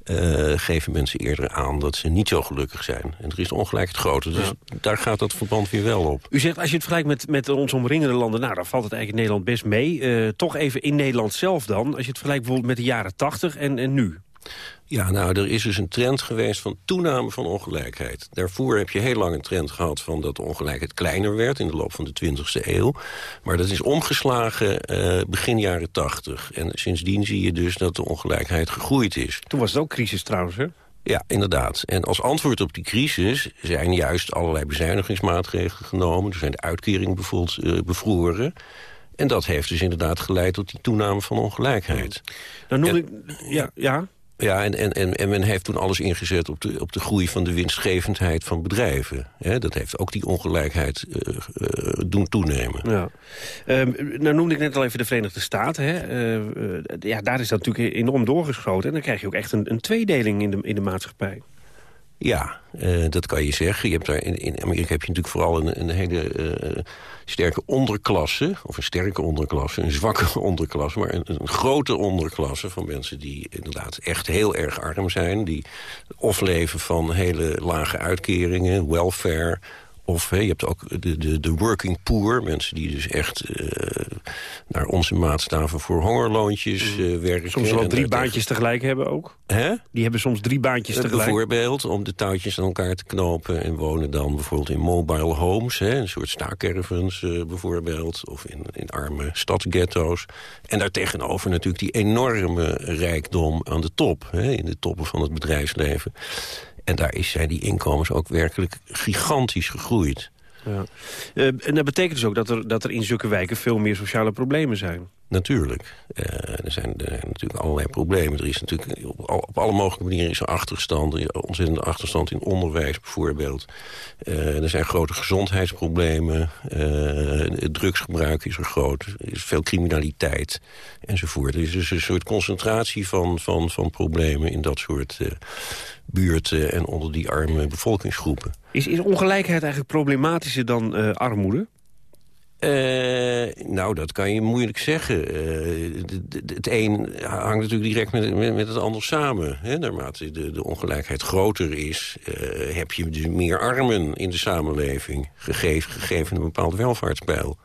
uh, geven mensen eerder aan dat ze niet zo gelukkig zijn. En er is de ongelijkheid groter. Dus ja. daar gaat dat verband weer wel op. U zegt, als je het vergelijkt met, met ons omringende landen... nou, dan valt het eigenlijk in Nederland best mee. Uh, toch even in Nederland zelf dan. Als je het vergelijkt bijvoorbeeld met de jaren 80 en, en nu. Ja, nou, er is dus een trend geweest van toename van ongelijkheid. Daarvoor heb je heel lang een trend gehad van dat de ongelijkheid kleiner werd... in de loop van de 20e eeuw. Maar dat is omgeslagen uh, begin jaren 80. En sindsdien zie je dus dat de ongelijkheid gegroeid is. Toen was het ook crisis trouwens, hè? Ja, inderdaad. En als antwoord op die crisis zijn juist allerlei bezuinigingsmaatregelen genomen. Er zijn de uitkeringen bijvoorbeeld uh, bevroren. En dat heeft dus inderdaad geleid tot die toename van ongelijkheid. Nou noem ik... Ja, ja. Ja, en, en, en, en men heeft toen alles ingezet op de, op de groei van de winstgevendheid van bedrijven. dat heeft ook die ongelijkheid uh, uh, doen toenemen. Ja. Uh, nou noemde ik net al even de Verenigde Staten. Hè? ja, daar is dat natuurlijk enorm doorgeschoten. En dan krijg je ook echt een, een tweedeling in de, in de maatschappij. Ja, uh, dat kan je zeggen. Je hebt daar in, Amerika heb je natuurlijk vooral een, een hele uh, sterke onderklasse. Of een sterke onderklasse, een zwakke *laughs* onderklasse. Maar een, een, grote onderklasse van mensen die inderdaad echt heel erg arm zijn. Die of leven van hele lage uitkeringen, welfare of je hebt ook de, de, de working poor, mensen die dus echt uh, naar onze maatstaven voor hongerloontjes uh, werken. Soms wel drie baantjes tegelijk hebben ook. Hè? Die hebben soms drie baantjes tegelijk. Bijvoorbeeld, om de touwtjes aan elkaar te knopen en wonen dan bijvoorbeeld in mobile homes, hè, een soort staakervens uh, bijvoorbeeld, of in, in arme stadsghetto's. En daartegenover natuurlijk die enorme rijkdom aan de top, hè, in de toppen van het bedrijfsleven. En daar is, zijn die inkomens ook werkelijk gigantisch gegroeid. Ja. Uh, en dat betekent dus ook dat er, dat er in zulke wijken veel meer sociale problemen zijn. Natuurlijk. Uh, er, zijn, er, zijn, natuurlijk allerlei problemen. Er is natuurlijk op, op alle mogelijke manieren is er achterstand. Ontzettende achterstand in onderwijs bijvoorbeeld. Uh, er zijn grote gezondheidsproblemen. het drugsgebruik is er groot. Er is veel criminaliteit enzovoort. Er is dus een soort concentratie van, van, van problemen in dat soort buurten en onder die arme bevolkingsgroepen. Is, is ongelijkheid eigenlijk problematischer dan uh, armoede? Uh, nou, dat kan je moeilijk zeggen. Uh, het een hangt natuurlijk direct met, met, met het ander samen. Hè? Naarmate de, de ongelijkheid groter is... Uh, heb je dus meer armen in de samenleving... gegeven, gegeven een bepaald welvaartspeil.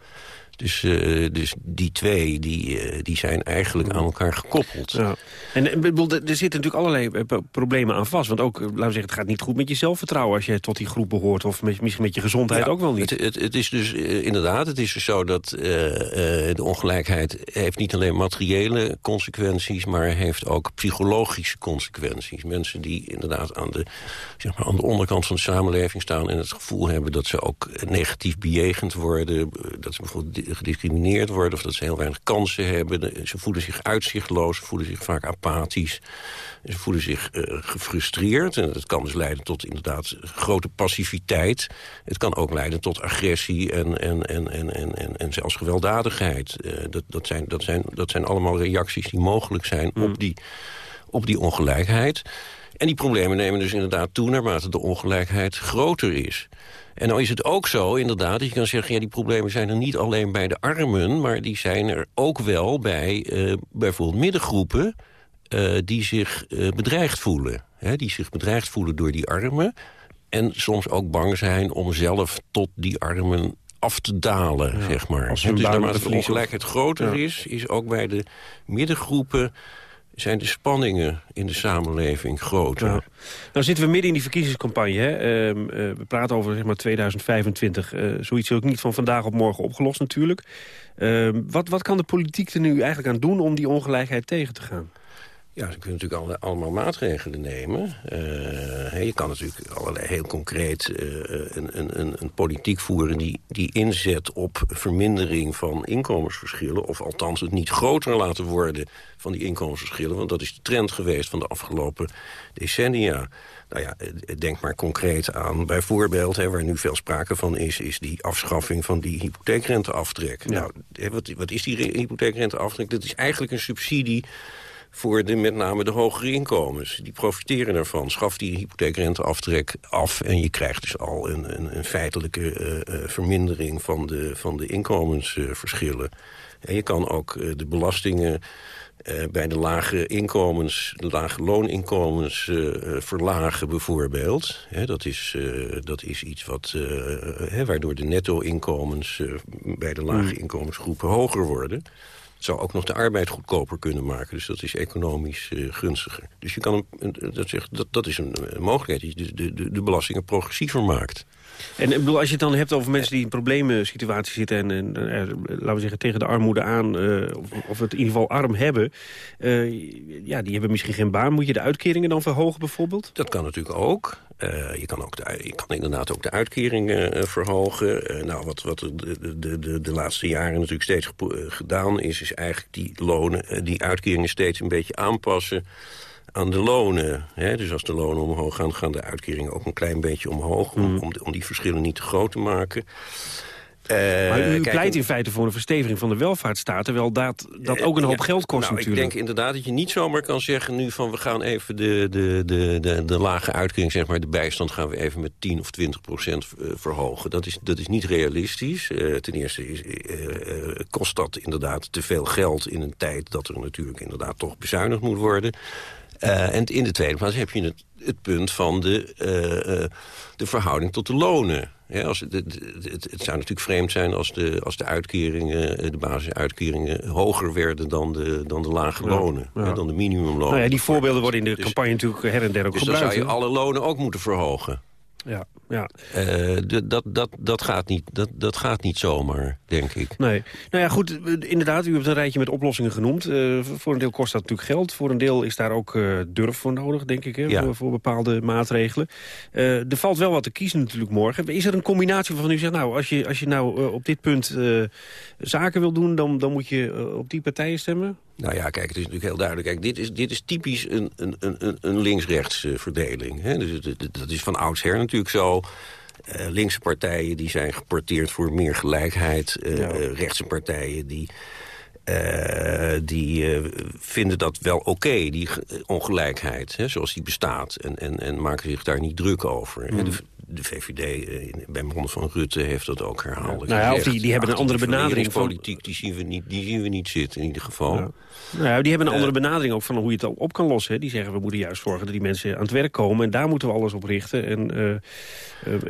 Dus, uh, dus die twee die, uh, die zijn eigenlijk aan elkaar gekoppeld. Ja. En er zitten natuurlijk allerlei eh, problemen aan vast. Want ook, laten we zeggen, het gaat niet goed met je zelfvertrouwen... als je tot die groep behoort. Of misschien met je gezondheid ja, ook wel niet. Het, het, het is dus uh, inderdaad, het is dus zo dat de ongelijkheid... heeft niet alleen materiële consequenties... maar heeft ook psychologische consequenties. Mensen die inderdaad aan de, zeg maar, aan de onderkant van de samenleving staan... en het gevoel hebben dat ze ook negatief bejegend worden... dat ze bijvoorbeeld gediscrimineerd worden... of dat ze heel weinig kansen hebben. Ze voelen zich uitzichtloos, ze voelen zich vaak apathisch. Ze voelen zich uh, gefrustreerd. En dat kan dus leiden tot inderdaad grote passiviteit. Het kan ook leiden tot agressie en, en, en, en, en, en, zelfs gewelddadigheid. Uh, dat, dat, zijn, dat, zijn, dat zijn allemaal reacties die mogelijk zijn mm. op, die, op die ongelijkheid. En die problemen nemen dus inderdaad toe naarmate de ongelijkheid groter is. En nou is het ook zo, inderdaad, dat je kan zeggen... ja, die problemen zijn er niet alleen bij de armen... maar die zijn er ook wel bij uh, bijvoorbeeld middengroepen... Uh, die zich uh, bedreigd voelen. Hè, die zich bedreigd voelen door die armen... en soms ook bang zijn om zelf tot die armen af te dalen, ja, zeg maar. Als dus naarmate de ongelijkheid groter ja. is... is ook bij de middengroepen zijn de spanningen in de samenleving groter. Nou zitten we midden in die verkiezingscampagne. Hè? Uh, uh, we praten over zeg maar, 2025. Uh, zoiets is ook niet van vandaag op morgen opgelost natuurlijk. Ehm, wat, wat kan de politiek er nu eigenlijk aan doen om die ongelijkheid tegen te gaan? Ja, ze kunnen natuurlijk alle, allemaal maatregelen nemen. Uh, je kan natuurlijk allerlei heel concreet uh, een, een, een, politiek voeren... Die, die inzet op vermindering van inkomensverschillen... of althans het niet groter laten worden van die inkomensverschillen. Want dat is de trend geweest van de afgelopen decennia. Nou ja, denk maar concreet aan bijvoorbeeld, hè, waar nu veel sprake van is... is die afschaffing van die hypotheekrenteaftrek. Ja. Nou, wat, wat is die hypotheekrenteaftrek? Dat is eigenlijk een subsidie voor de, met name de hogere inkomens. Die profiteren ervan. Schaf die hypotheekrenteaftrek af en je krijgt dus al een, een, een feitelijke uh, uh, vermindering van de, van de inkomensverschillen. en je kan ook uh, de belastingen bij de lage inkomens, de lage looninkomens verlagen bijvoorbeeld. dat, is, dat is iets wat, waardoor de netto-inkomens bij de lage hmm. inkomensgroepen hoger worden zou ook nog de arbeid goedkoper kunnen maken. Dus dat is economisch uh, gunstiger. Dus je kan een, dat, zegt, dat, dat is een, een mogelijkheid. Je de, de, de belastingen progressiever maakt. En bedoel, als je het dan hebt over mensen die in problemensituaties zitten... en, en uh, laten we zeggen tegen de armoede aan, uh, of, of, het in ieder geval arm hebben... Uh, ja, die hebben misschien geen baan. Moet je de uitkeringen dan verhogen bijvoorbeeld? Dat kan natuurlijk ook. je, kan ook de, je kan inderdaad ook de uitkeringen verhogen. nou, wat, wat de, de, de, de laatste jaren natuurlijk steeds gedaan is... is eigenlijk die lonen, die uitkeringen steeds een beetje aanpassen aan de lonen. Hè? Dus als de lonen omhoog gaan, gaan de uitkeringen ook een klein beetje omhoog... om, om, om die verschillen niet te groot te maken. Eh, maar u kijk, pleit in feite voor een versteviging van de welvaartsstaat... terwijl dat, dat ook een hoop Ja, geld kost nou, natuurlijk. Ik denk inderdaad dat je niet zomaar kan zeggen nu van... we gaan even de, de, de, de, de lage uitkering, zeg maar de bijstand... gaan we even met 10 of 20 procent eh, verhogen. Dat is, dat is niet realistisch. Eh, ten eerste is, eh, eh, kost dat inderdaad te veel geld in een tijd... dat er natuurlijk inderdaad toch bezuinigd moet worden... Eh, en in de tweede plaats heb je het, het punt van de, eh, eh, de verhouding tot de lonen. Ja, als het, het, het, zou natuurlijk vreemd zijn als de, als de uitkeringen, de basisuitkeringen, hoger werden dan de, dan de lage lonen. ja. dan de minimumlonen. Nou die voorbeelden worden in de Dus- campagne natuurlijk her en der ook Dus dan gebruikt. zou je alle lonen ook moeten verhogen. Ja, ja. De- dat, dat, dat, gaat niet, dat, dat gaat niet zomaar, denk ik. Nee. Nou ja, goed, eh, inderdaad, u hebt een rijtje met oplossingen genoemd. Eh, voor een deel kost dat natuurlijk geld. Voor een deel is daar ook durf voor nodig, denk ik, hè, Ja. voor, voor bepaalde maatregelen. Er valt wel wat te kiezen natuurlijk morgen. Is er een combinatie waarvan u zegt, nou, als je, als je nou op dit punt zaken wil doen... dan, dan moet je op die partijen stemmen? Nou ja, kijk, het is natuurlijk heel duidelijk. Kijk, dit is, dit is typisch een, een, een, een links-rechts eh, verdeling. Hè? Dus dat is van oudsher natuurlijk zo. Eh, linkse partijen die zijn geporteerd voor meer gelijkheid. Eh, rechtse partijen die, die vinden dat wel oké, die ge- ongelijkheid, hè, zoals die bestaat. En, en, en maken zich daar niet druk over. Hè. De, de VVD bij monden van Rutte heeft dat ook herhaaldelijk Nou ja, of die- die hebben een andere benadering van- verenigingspolitiek, die zien, we niet, die zien we niet zitten in ieder geval. Nou die hebben een Eh, andere benadering ook van hoe je het op kan lossen. Die zeggen, we moeten juist zorgen dat die mensen aan het werk komen... en daar moeten we alles op richten. En eh,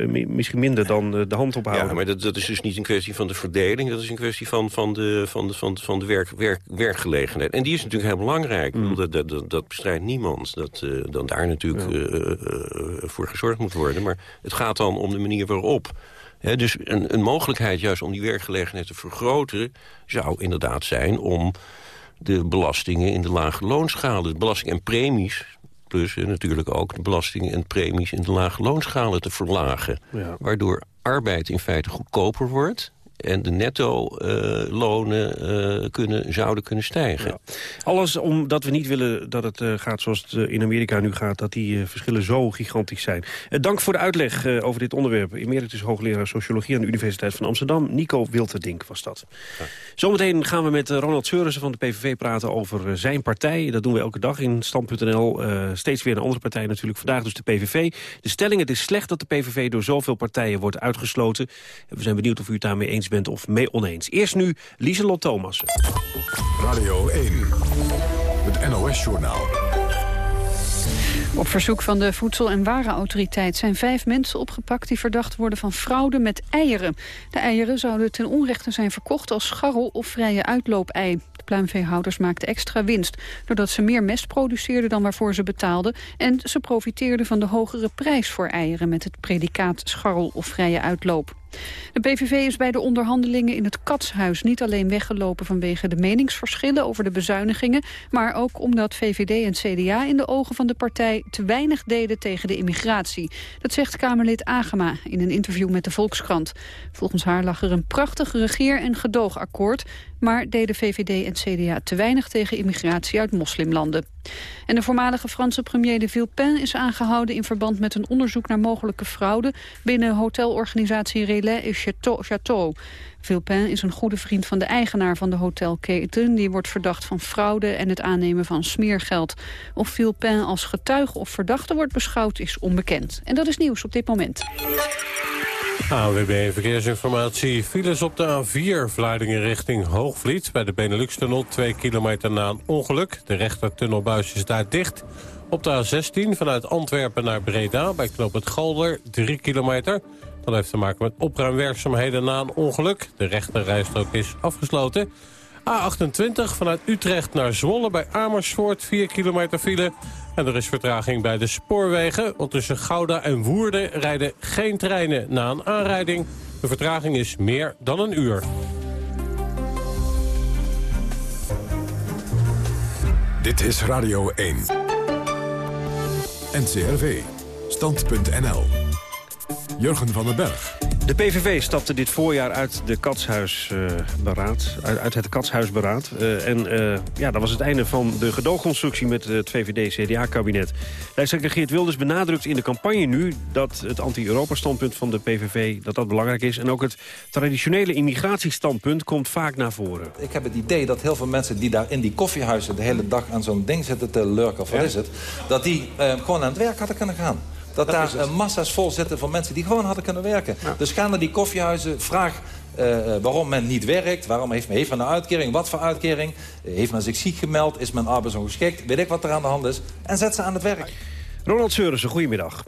eh, mi- misschien minder dan de hand ophouden. Ja, maar dat, dat is dus niet een kwestie van de verdeling. Dat is een kwestie van, van de, van de, van de, van de werk, werk, werkgelegenheid. En die is natuurlijk heel belangrijk. Ik bedoel, Dat, dat, dat, dat bestrijdt niemand. Dat, dan daar natuurlijk voor gezorgd moet worden. Maar het gaat dan om de manier waarop. Dus een, een mogelijkheid juist om die werkgelegenheid te vergroten... zou inderdaad zijn om de belastingen in de lage loonschalen... de belasting en premies... plus eh, natuurlijk ook de belastingen en premies in de lage loonschalen te verlagen. Ja. Waardoor arbeid in feite goedkoper wordt... en de netto-lonen eh, kunnen, zouden kunnen stijgen. Alles omdat we niet willen dat het eh, gaat zoals het eh, in Amerika nu gaat... dat die eh, verschillen zo gigantisch zijn. Eh, dank voor de uitleg eh, over dit onderwerp. Emeritus hoogleraar Sociologie aan de Universiteit van Amsterdam. Nico Wilterdink was dat. Zometeen gaan we met eh, Ronald Seurissen van de PVV praten over eh, zijn partij. Dat doen we elke dag in Stand.nl. Eh, steeds weer een andere partij natuurlijk. Vandaag dus de PVV. De stelling, het is slecht dat de PVV door zoveel partijen wordt uitgesloten. En we zijn benieuwd of u het daarmee eens bent of mee oneens. Eerst nu Lieselot Thomassen. Radio 1, het NOS-journaal. Op verzoek van de Voedsel- en Warenautoriteit zijn vijf mensen opgepakt die verdacht worden van fraude met eieren. De eieren zouden ten onrechte zijn verkocht als scharrel of vrije uitloopei. De pluimveehouders maakten extra winst doordat ze meer mest produceerden dan waarvoor ze betaalden. En ze profiteerden van de hogere prijs voor eieren met het predicaat scharrel of vrije uitloop. De PVV is bij de onderhandelingen in het Katshuis niet alleen weggelopen vanwege de meningsverschillen over de bezuinigingen, maar ook omdat VVD en CDA in de ogen van de partij te weinig deden tegen de immigratie. Dat zegt Kamerlid Agema in een interview met de Volkskrant. Volgens haar lag er een prachtig regeer- en gedoogakkoord, maar deden VVD en CDA te weinig tegen immigratie uit moslimlanden. En de voormalige Franse premier de Villepin is aangehouden in verband met een onderzoek naar mogelijke fraude binnen hotelorganisatie Relais et Château. Villepin is een goede vriend van de eigenaar van de hotelketen. Die wordt verdacht van fraude en het aannemen van smeergeld. Of Villepin als getuige of verdachte wordt beschouwd is onbekend. En dat is nieuws op dit moment. AWB Verkeersinformatie. Files op de A4 Vlaardingen richting Hoogvliet. Bij de Benelux-tunnel 2 kilometer na een ongeluk. De rechtertunnelbuis is daar dicht. Op de A16 vanuit Antwerpen naar Breda bij knoop het Galder 3 kilometer. Dat heeft te maken met opruimwerkzaamheden na een ongeluk. De rechterrijstrook is afgesloten. A28 vanuit Utrecht naar Zwolle bij Amersfoort 4 kilometer file. En er is vertraging bij de spoorwegen, want tussen Gouda en Woerden rijden geen treinen na een aanrijding. De vertraging is meer dan een uur. Dit is Radio 1. NCRV. Stand.nl. Jurgen van den Berg. De PVV stapte dit voorjaar uit, de katshuisberaad, uit, uit het katshuisberaad. Uh, en uh, ja, dat was het einde van de gedoogconstructie met het VVD-CDA-kabinet. Lijsttrekker Geert Wilders benadrukt in de campagne nu... dat het anti-Europa-standpunt van de PVV dat dat belangrijk is. En ook het traditionele immigratiestandpunt komt vaak naar voren. Ik heb het idee dat heel veel mensen die daar in die koffiehuizen... de hele dag aan zo'n ding zitten te lurken, of wat is het... dat die gewoon aan het werk hadden kunnen gaan. Dat, daar uh, massa's vol zitten van mensen die gewoon hadden kunnen werken. Dus ga naar die koffiehuizen, vraag uh, waarom men niet werkt. Waarom heeft men, heeft men een uitkering? Wat voor uitkering? Uh, heeft men zich ziek gemeld? Is men arbeidsongeschikt? Weet ik wat er aan de hand is? En zet ze aan het werk. Ronald Seurissen, goedemiddag.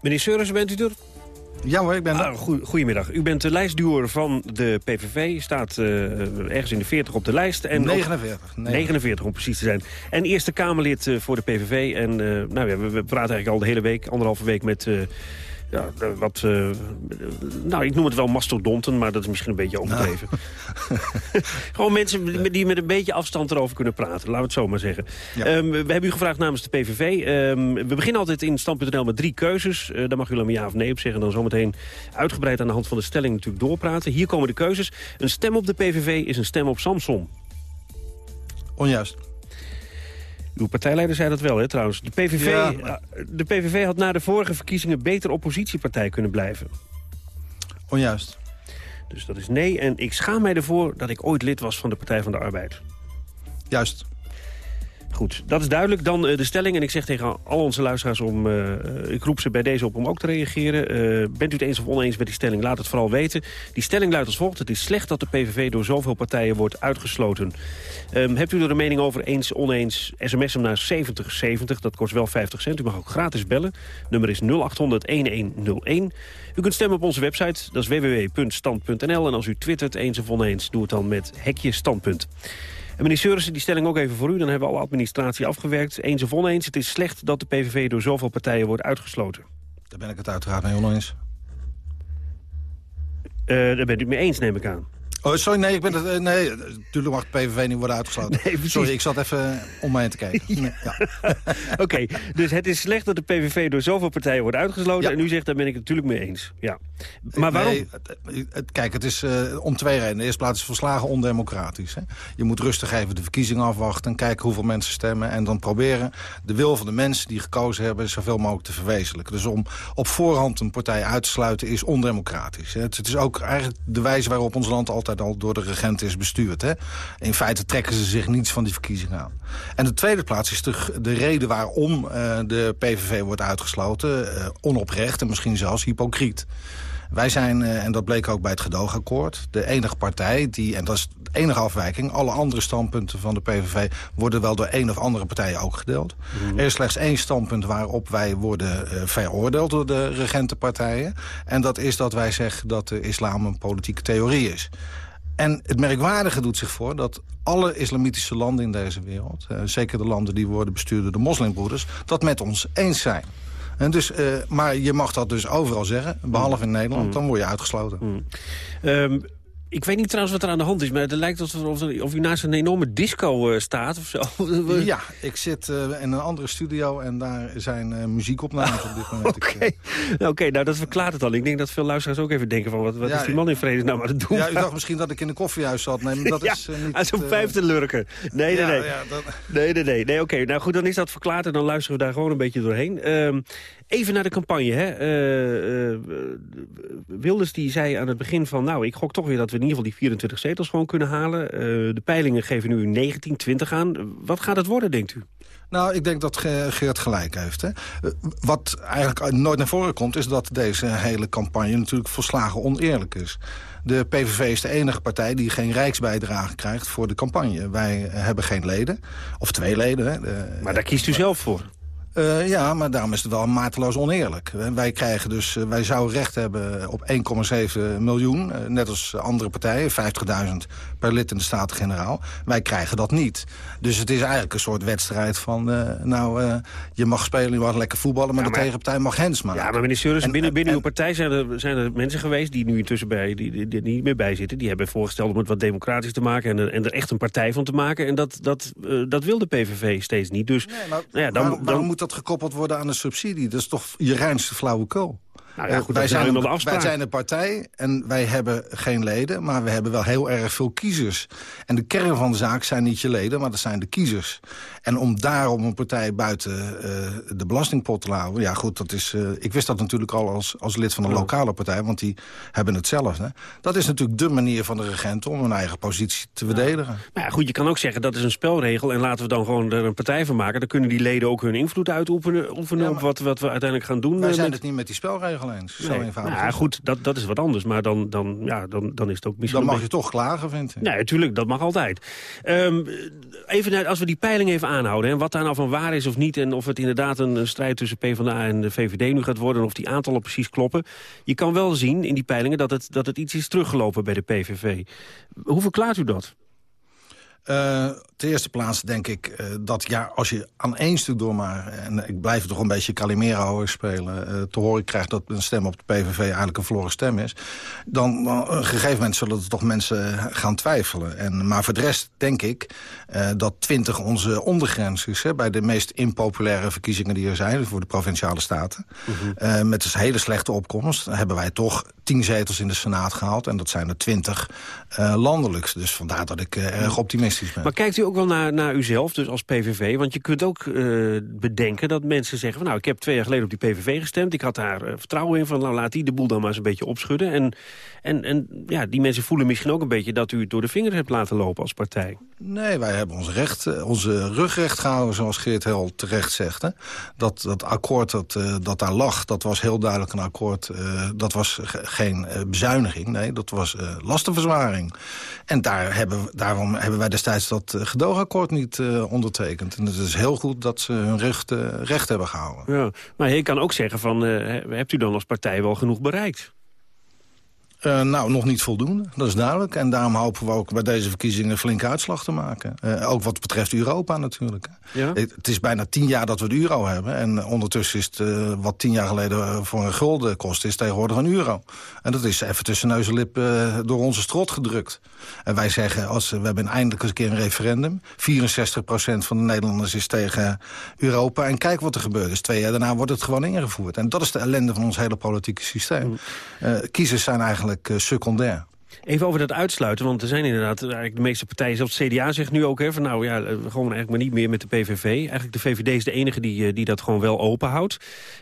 Meneer Seurissen, bent u er? Ja hoor, ik ben. Ah, goedemiddag. U bent de lijstduwer van de PVV. staat uh, ergens in de 40 op de lijst. En 49, 49. om precies te zijn. En Eerste Kamerlid uh, voor de PVV. En uh, nou ja, we, we, praten eigenlijk al de hele week, anderhalve week met ja, wat, uh, nou, ik noem het wel mastodonten, maar dat is misschien een beetje overdreven. Nou. *laughs* Gewoon mensen die met een beetje afstand erover kunnen praten, laten we het zo maar zeggen. Ja. Um, we hebben u gevraagd namens de PVV. Um, we beginnen altijd in stand.nl met drie keuzes. Uh, daar mag u dan ja of nee op zeggen. Dan zometeen uitgebreid aan de hand van de stelling natuurlijk doorpraten. Hier komen de keuzes. Een stem op de PVV is een stem op Samson. Onjuist. Uw partijleider zei dat wel, hè, trouwens. De PVV, ja, maar... de PVV had na de vorige verkiezingen beter oppositiepartij kunnen blijven. Onjuist. Dus dat is nee. En ik schaam mij ervoor dat ik ooit lid was van de Partij van de Arbeid. Juist. Goed, dat is duidelijk. Dan uh, de stelling. En ik zeg tegen al onze luisteraars om... Uh, ik roep ze bij deze op om ook te reageren. Bent u het eens of oneens met die stelling? Laat het vooral weten. Die stelling luidt als volgt. Het is slecht dat de PVV door zoveel partijen wordt uitgesloten. Um, hebt u er een mening over eens, oneens? SMS hem naar 7070. Dat kost wel 50 cent. U mag ook gratis bellen. Nummer is 0800-1101. U kunt stemmen op onze website. Dat is www.stand.nl. En als u twittert eens of oneens, doe het dan met hekje standpunt. En meneer Seurissen, die stelling ook even voor u. Dan hebben we alle administratie afgewerkt. Eens of oneens, het is slecht dat de PVV door zoveel partijen wordt uitgesloten. Daar ben ik het uiteraard mee oneens. Uh, daar bent u het mee eens, neem ik aan. Oh, sorry, nee, ik ben het, nee, natuurlijk mag de PVV niet worden uitgesloten. Nee, sorry, ik zat even om mij te kijken. *laughs* Ja. Ja. *laughs* Oké, okay, dus het is slecht dat de PVV door zoveel partijen wordt uitgesloten. En u zegt, daar ben ik het natuurlijk mee eens. Ja. Maar waarom? Nee, kijk, het is uh, om twee redenen. Eerste plaats is verslagen ondemocratisch. Hè? Je moet rustig even de verkiezingen afwachten... kijken hoeveel mensen stemmen... en dan proberen de wil van de mensen die gekozen hebben... zoveel mogelijk te verwezenlijken. Dus om op voorhand een partij uit te sluiten is ondemocratisch. Hè? Het, het is ook eigenlijk de wijze waarop ons land altijd al door de regent is bestuurd. Hè? In feite trekken ze zich niets van die verkiezingen aan. En de tweede plaats is de, de reden waarom uh, de PVV wordt uitgesloten... Uh, onoprecht en misschien zelfs hypocriet. Wij zijn, uh, en dat bleek ook bij het gedoogakkoord... de enige partij die, en dat is enige afwijking... alle andere standpunten van de PVV worden wel door een of andere partijen ook gedeeld. Mm -hmm. Er is slechts één standpunt waarop wij worden uh, veroordeeld... door de regentenpartijen. En dat is dat wij zeggen dat de islam een politieke theorie is. En het merkwaardige doet zich voor dat alle islamitische landen in deze wereld... Uh, zeker de landen die worden bestuurd door de moslimbroeders... dat met ons eens zijn. En dus, uh, maar je mag dat dus overal zeggen, behalve in Nederland. Mm. Dan word je uitgesloten. Mm. Um, ik weet niet trouwens wat er aan de hand is, maar het lijkt alsof of, u naast een enorme disco uh, staat of zo. *laughs* Ja, ik zit uh, in een andere studio en daar zijn uh, muziekopnames op dit moment. *laughs* Oké, okay. okay, nou dat verklaart het al. Ik denk dat veel luisteraars ook even denken van wat, wat ja, is die man in vrede nou maar te doen? Ja, u dacht misschien dat ik in een koffiehuis zat. Nee, maar dat *laughs* ja, is niet... Aan zo'n vijfde lurken. Nee, nee, nee. Ja, dat... Nee, nee, nee. nee Oké, okay. nou goed, dan is dat verklaard en dan luisteren we daar gewoon een beetje doorheen. Um, Even naar de campagne. Hè. Uh, uh, Wilders die zei aan het begin van... nou, ik gok toch weer dat we in ieder geval die 24 zetels gewoon kunnen halen. Uh, de peilingen geven nu 19, 20 aan. Wat gaat het worden, denkt u? Nou, ik denk dat Geert gelijk heeft. Hè. Wat eigenlijk nooit naar voren komt... is dat deze hele campagne natuurlijk volslagen oneerlijk is. De PVV is de enige partij die geen rijksbijdrage krijgt voor de campagne. Wij hebben geen leden, of twee leden. Hè. Maar daar kiest u zelf voor? Uh, ja, maar daarom is het wel mateloos oneerlijk. Wij, krijgen dus, uh, wij zouden recht hebben op 1,7 miljoen. Uh, net als andere partijen, 50.000 per lid in de Staten-Generaal. Wij krijgen dat niet. Dus het is eigenlijk een soort wedstrijd van... nou, je mag spelen, je mag lekker voetballen... maar, ja, maar de tegenpartij mag hens maken. Ja, maar meneer binnen, binnen en, uw partij zijn er, zijn er mensen geweest... die nu intussen bij, die, die, die niet meer bij zitten. Die hebben voorgesteld om het wat democratisch te maken... en, en er echt een partij van te maken. En dat, dat, dat wil de PVV steeds niet. Dus, nee, maar, nou ja, dan, moet dat gekoppeld worden aan een subsidie? Dat is toch je reinste flauwekul? Nou ja, goed, wij, zijn de een, afspraak. wij zijn een partij en wij hebben geen leden... maar we hebben wel heel erg veel kiezers. En de kern van de zaak zijn niet je leden, maar dat zijn de kiezers. En om daarom een partij buiten eh, de belastingpot te houden... ja goed, dat is, eh, ik wist dat natuurlijk al als, als lid van een lokale partij... want die hebben hetzelfde. Dat is natuurlijk de manier van de regenten om hun eigen positie te verdedigen. Maar ja, goed, je kan ook zeggen dat is een spelregel... en laten we dan gewoon er een partij van maken. Dan kunnen die leden ook hun invloed uitoefenen oefenen op wat, wat we uiteindelijk gaan doen. Wij eh, zijn met- het niet met die spelregel eens. Zo Nee. eenvoudig Nou ja, goed, dat, dat is wat anders. Maar dan, dan, ja, dan, dan is het ook misschien... Dan mag je toch klagen, vind ik. Nee, natuurlijk, dat mag altijd. Ehm, even naar, als we die peiling even aanhouden... en wat daar nou van waar is of niet... en of het inderdaad een, een strijd tussen PvdA en de VVD nu gaat worden... en of die aantallen precies kloppen. Je kan wel zien in die peilingen dat het, dat het iets is teruggelopen bij de PVV. Hoe verklaart u dat? Eh, ten eerste plaats denk ik eh, dat ja, als je aan één stuk door maar... en ik blijf toch een beetje Calimero spelen... eh, te horen krijgt dat een stem op de PVV eigenlijk een verloren stem is... dan, op een gegeven moment zullen er toch mensen gaan twijfelen. En, maar voor de rest denk ik dat 20 onze ondergrens is... Hè, bij de meest impopulaire verkiezingen die er zijn... voor de Provinciale Staten. Eh, met een hele slechte opkomst hebben wij toch 10 zetels in de Senaat gehaald... en dat zijn er 20 eh, landelijks. Dus vandaar dat ik erg optimistisch Maar kijkt u ook wel naar, naar uzelf, dus als PVV? Want je kunt ook eh, bedenken dat mensen zeggen... Van, nou, ik heb twee jaar geleden op die PVV gestemd. Ik had daar eh, vertrouwen in van, nou, laat die de boel dan maar eens een beetje opschudden. En, en, en ja, die mensen voelen misschien ook een beetje... dat u het door de vingers hebt laten lopen als partij. Nee, wij hebben ons recht, eh, onze rug recht gehouden, zoals Geert heel terecht zegt. Hè. Dat, dat akkoord dat, dat daar lag, dat was heel duidelijk een akkoord. dat was ge- geen bezuiniging, nee, dat was lastenverzwaring. En daar hebben, daarom hebben wij destijds dat eh, gedoogakkoord niet eh, ondertekend. En het is heel goed dat ze hun recht, eh, recht hebben gehouden. Ja. Maar je kan ook zeggen van, eh, hebt u dan als partij wel genoeg bereikt? Eh, nou, nog niet voldoende, dat is duidelijk. En daarom hopen we ook bij deze verkiezingen een flinke uitslag te maken. Eh, ook wat betreft Europa natuurlijk. Ja? Het, het is bijna tien jaar dat we de euro hebben. En ondertussen is het, eh, wat tien jaar geleden voor een gulden kost... is tegenwoordig een euro. En dat is even tussen neus en lip door onze strot gedrukt. En wij zeggen, als, we hebben eindelijk eens een keer een referendum. 64% van de Nederlanders is tegen Europa. En kijk wat er gebeurt. Dus twee jaar daarna wordt het gewoon ingevoerd. En dat is de ellende van ons hele politieke systeem. Eh, kiezers zijn eigenlijk eh, secundair. Even over dat uitsluiten, want er zijn inderdaad eigenlijk de meeste partijen, zelfs het CDA zegt nu ook, hè, van nou ja, eh, gewoon eigenlijk maar niet meer met de PVV. Eigenlijk de VVD is de enige die, eh, die dat gewoon wel open houdt.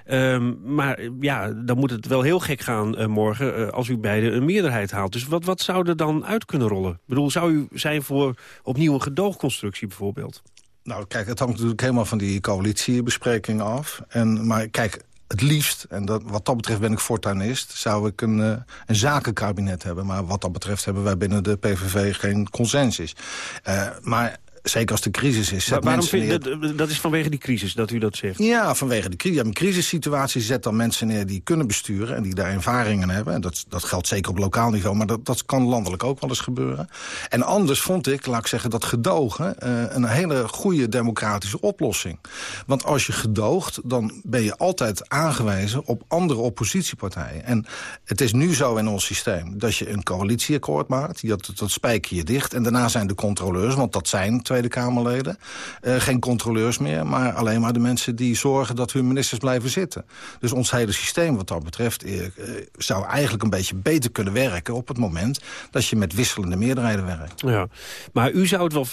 Ehm, maar ja, dan moet het wel heel gek gaan morgen als u beide een meerderheid haalt. Dus wat, wat zou er dan uit kunnen rollen? Ik bedoel, zou u zijn voor opnieuw een gedoogconstructie bijvoorbeeld? Nou, kijk, het hangt natuurlijk helemaal van die coalitiebesprekingen af. En, maar kijk, het liefst, en dat, wat dat betreft ben ik fortuinist... zou ik een, eh, een zakenkabinet hebben. Maar wat dat betreft hebben wij binnen de PVV geen consensus. Eh, maar zeker als de crisis is... zet Waar- waarom mensen vind, dat, dat is vanwege die crisis dat u dat zegt. Ja, vanwege de cri- ja, een crisissituatie zet dan mensen neer die kunnen besturen... en die daar ervaringen hebben. En dat, dat geldt zeker op lokaal niveau, maar dat, dat kan landelijk ook wel eens gebeuren. En anders vond ik, laat ik zeggen, dat gedogen... eh, een hele goede democratische oplossing. Want als je gedoogt, dan ben je altijd aangewezen op andere oppositiepartijen. En het is nu zo in ons systeem dat je een coalitieakkoord maakt. Dat, dat spijker je dicht. En daarna zijn de controleurs, want dat zijn Tweede Kamerleden... eh, geen controleurs meer, maar alleen maar de mensen die zorgen dat hun ministers blijven zitten. Dus ons hele systeem wat dat betreft eh, eh, zou eigenlijk een beetje beter kunnen werken op het moment dat je met wisselende meerderheden werkt. Ja, maar u zou het wel,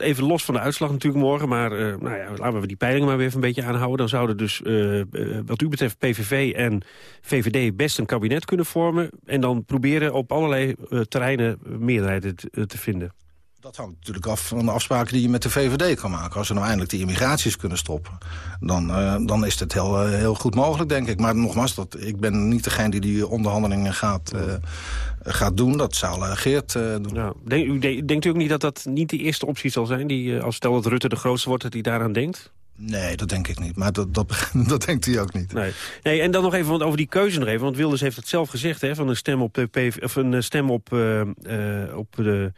even los van de uitslag natuurlijk morgen... maar nou ja, laten we die peilingen maar weer even een beetje aanhouden. Dan zouden dus, wat u betreft, PVV en VVD best een kabinet kunnen vormen... en dan proberen op allerlei terreinen meerderheden te vinden. Dat hangt natuurlijk af van de afspraken die je met de VVD kan maken. Als we nou eindelijk die immigraties kunnen stoppen... dan, eh, dan is het heel, eh, heel goed mogelijk, denk ik. Maar nogmaals, dat, ik ben niet degene die die onderhandelingen gaat, eh, gaat doen. Dat zal Geert doen. Denk, u, de- denkt u ook niet dat dat niet de eerste optie zal zijn... Die, als stel dat Rutte de grootste wordt, dat hij daaraan denkt? Nee, dat denk ik niet. Maar dat, dat, *laughs* dat denkt hij ook niet. Nee. nee, en dan nog even want over die keuze nog even. Want Wilders heeft het zelf gezegd, hè, van een stem op de PV, of een stem op, op de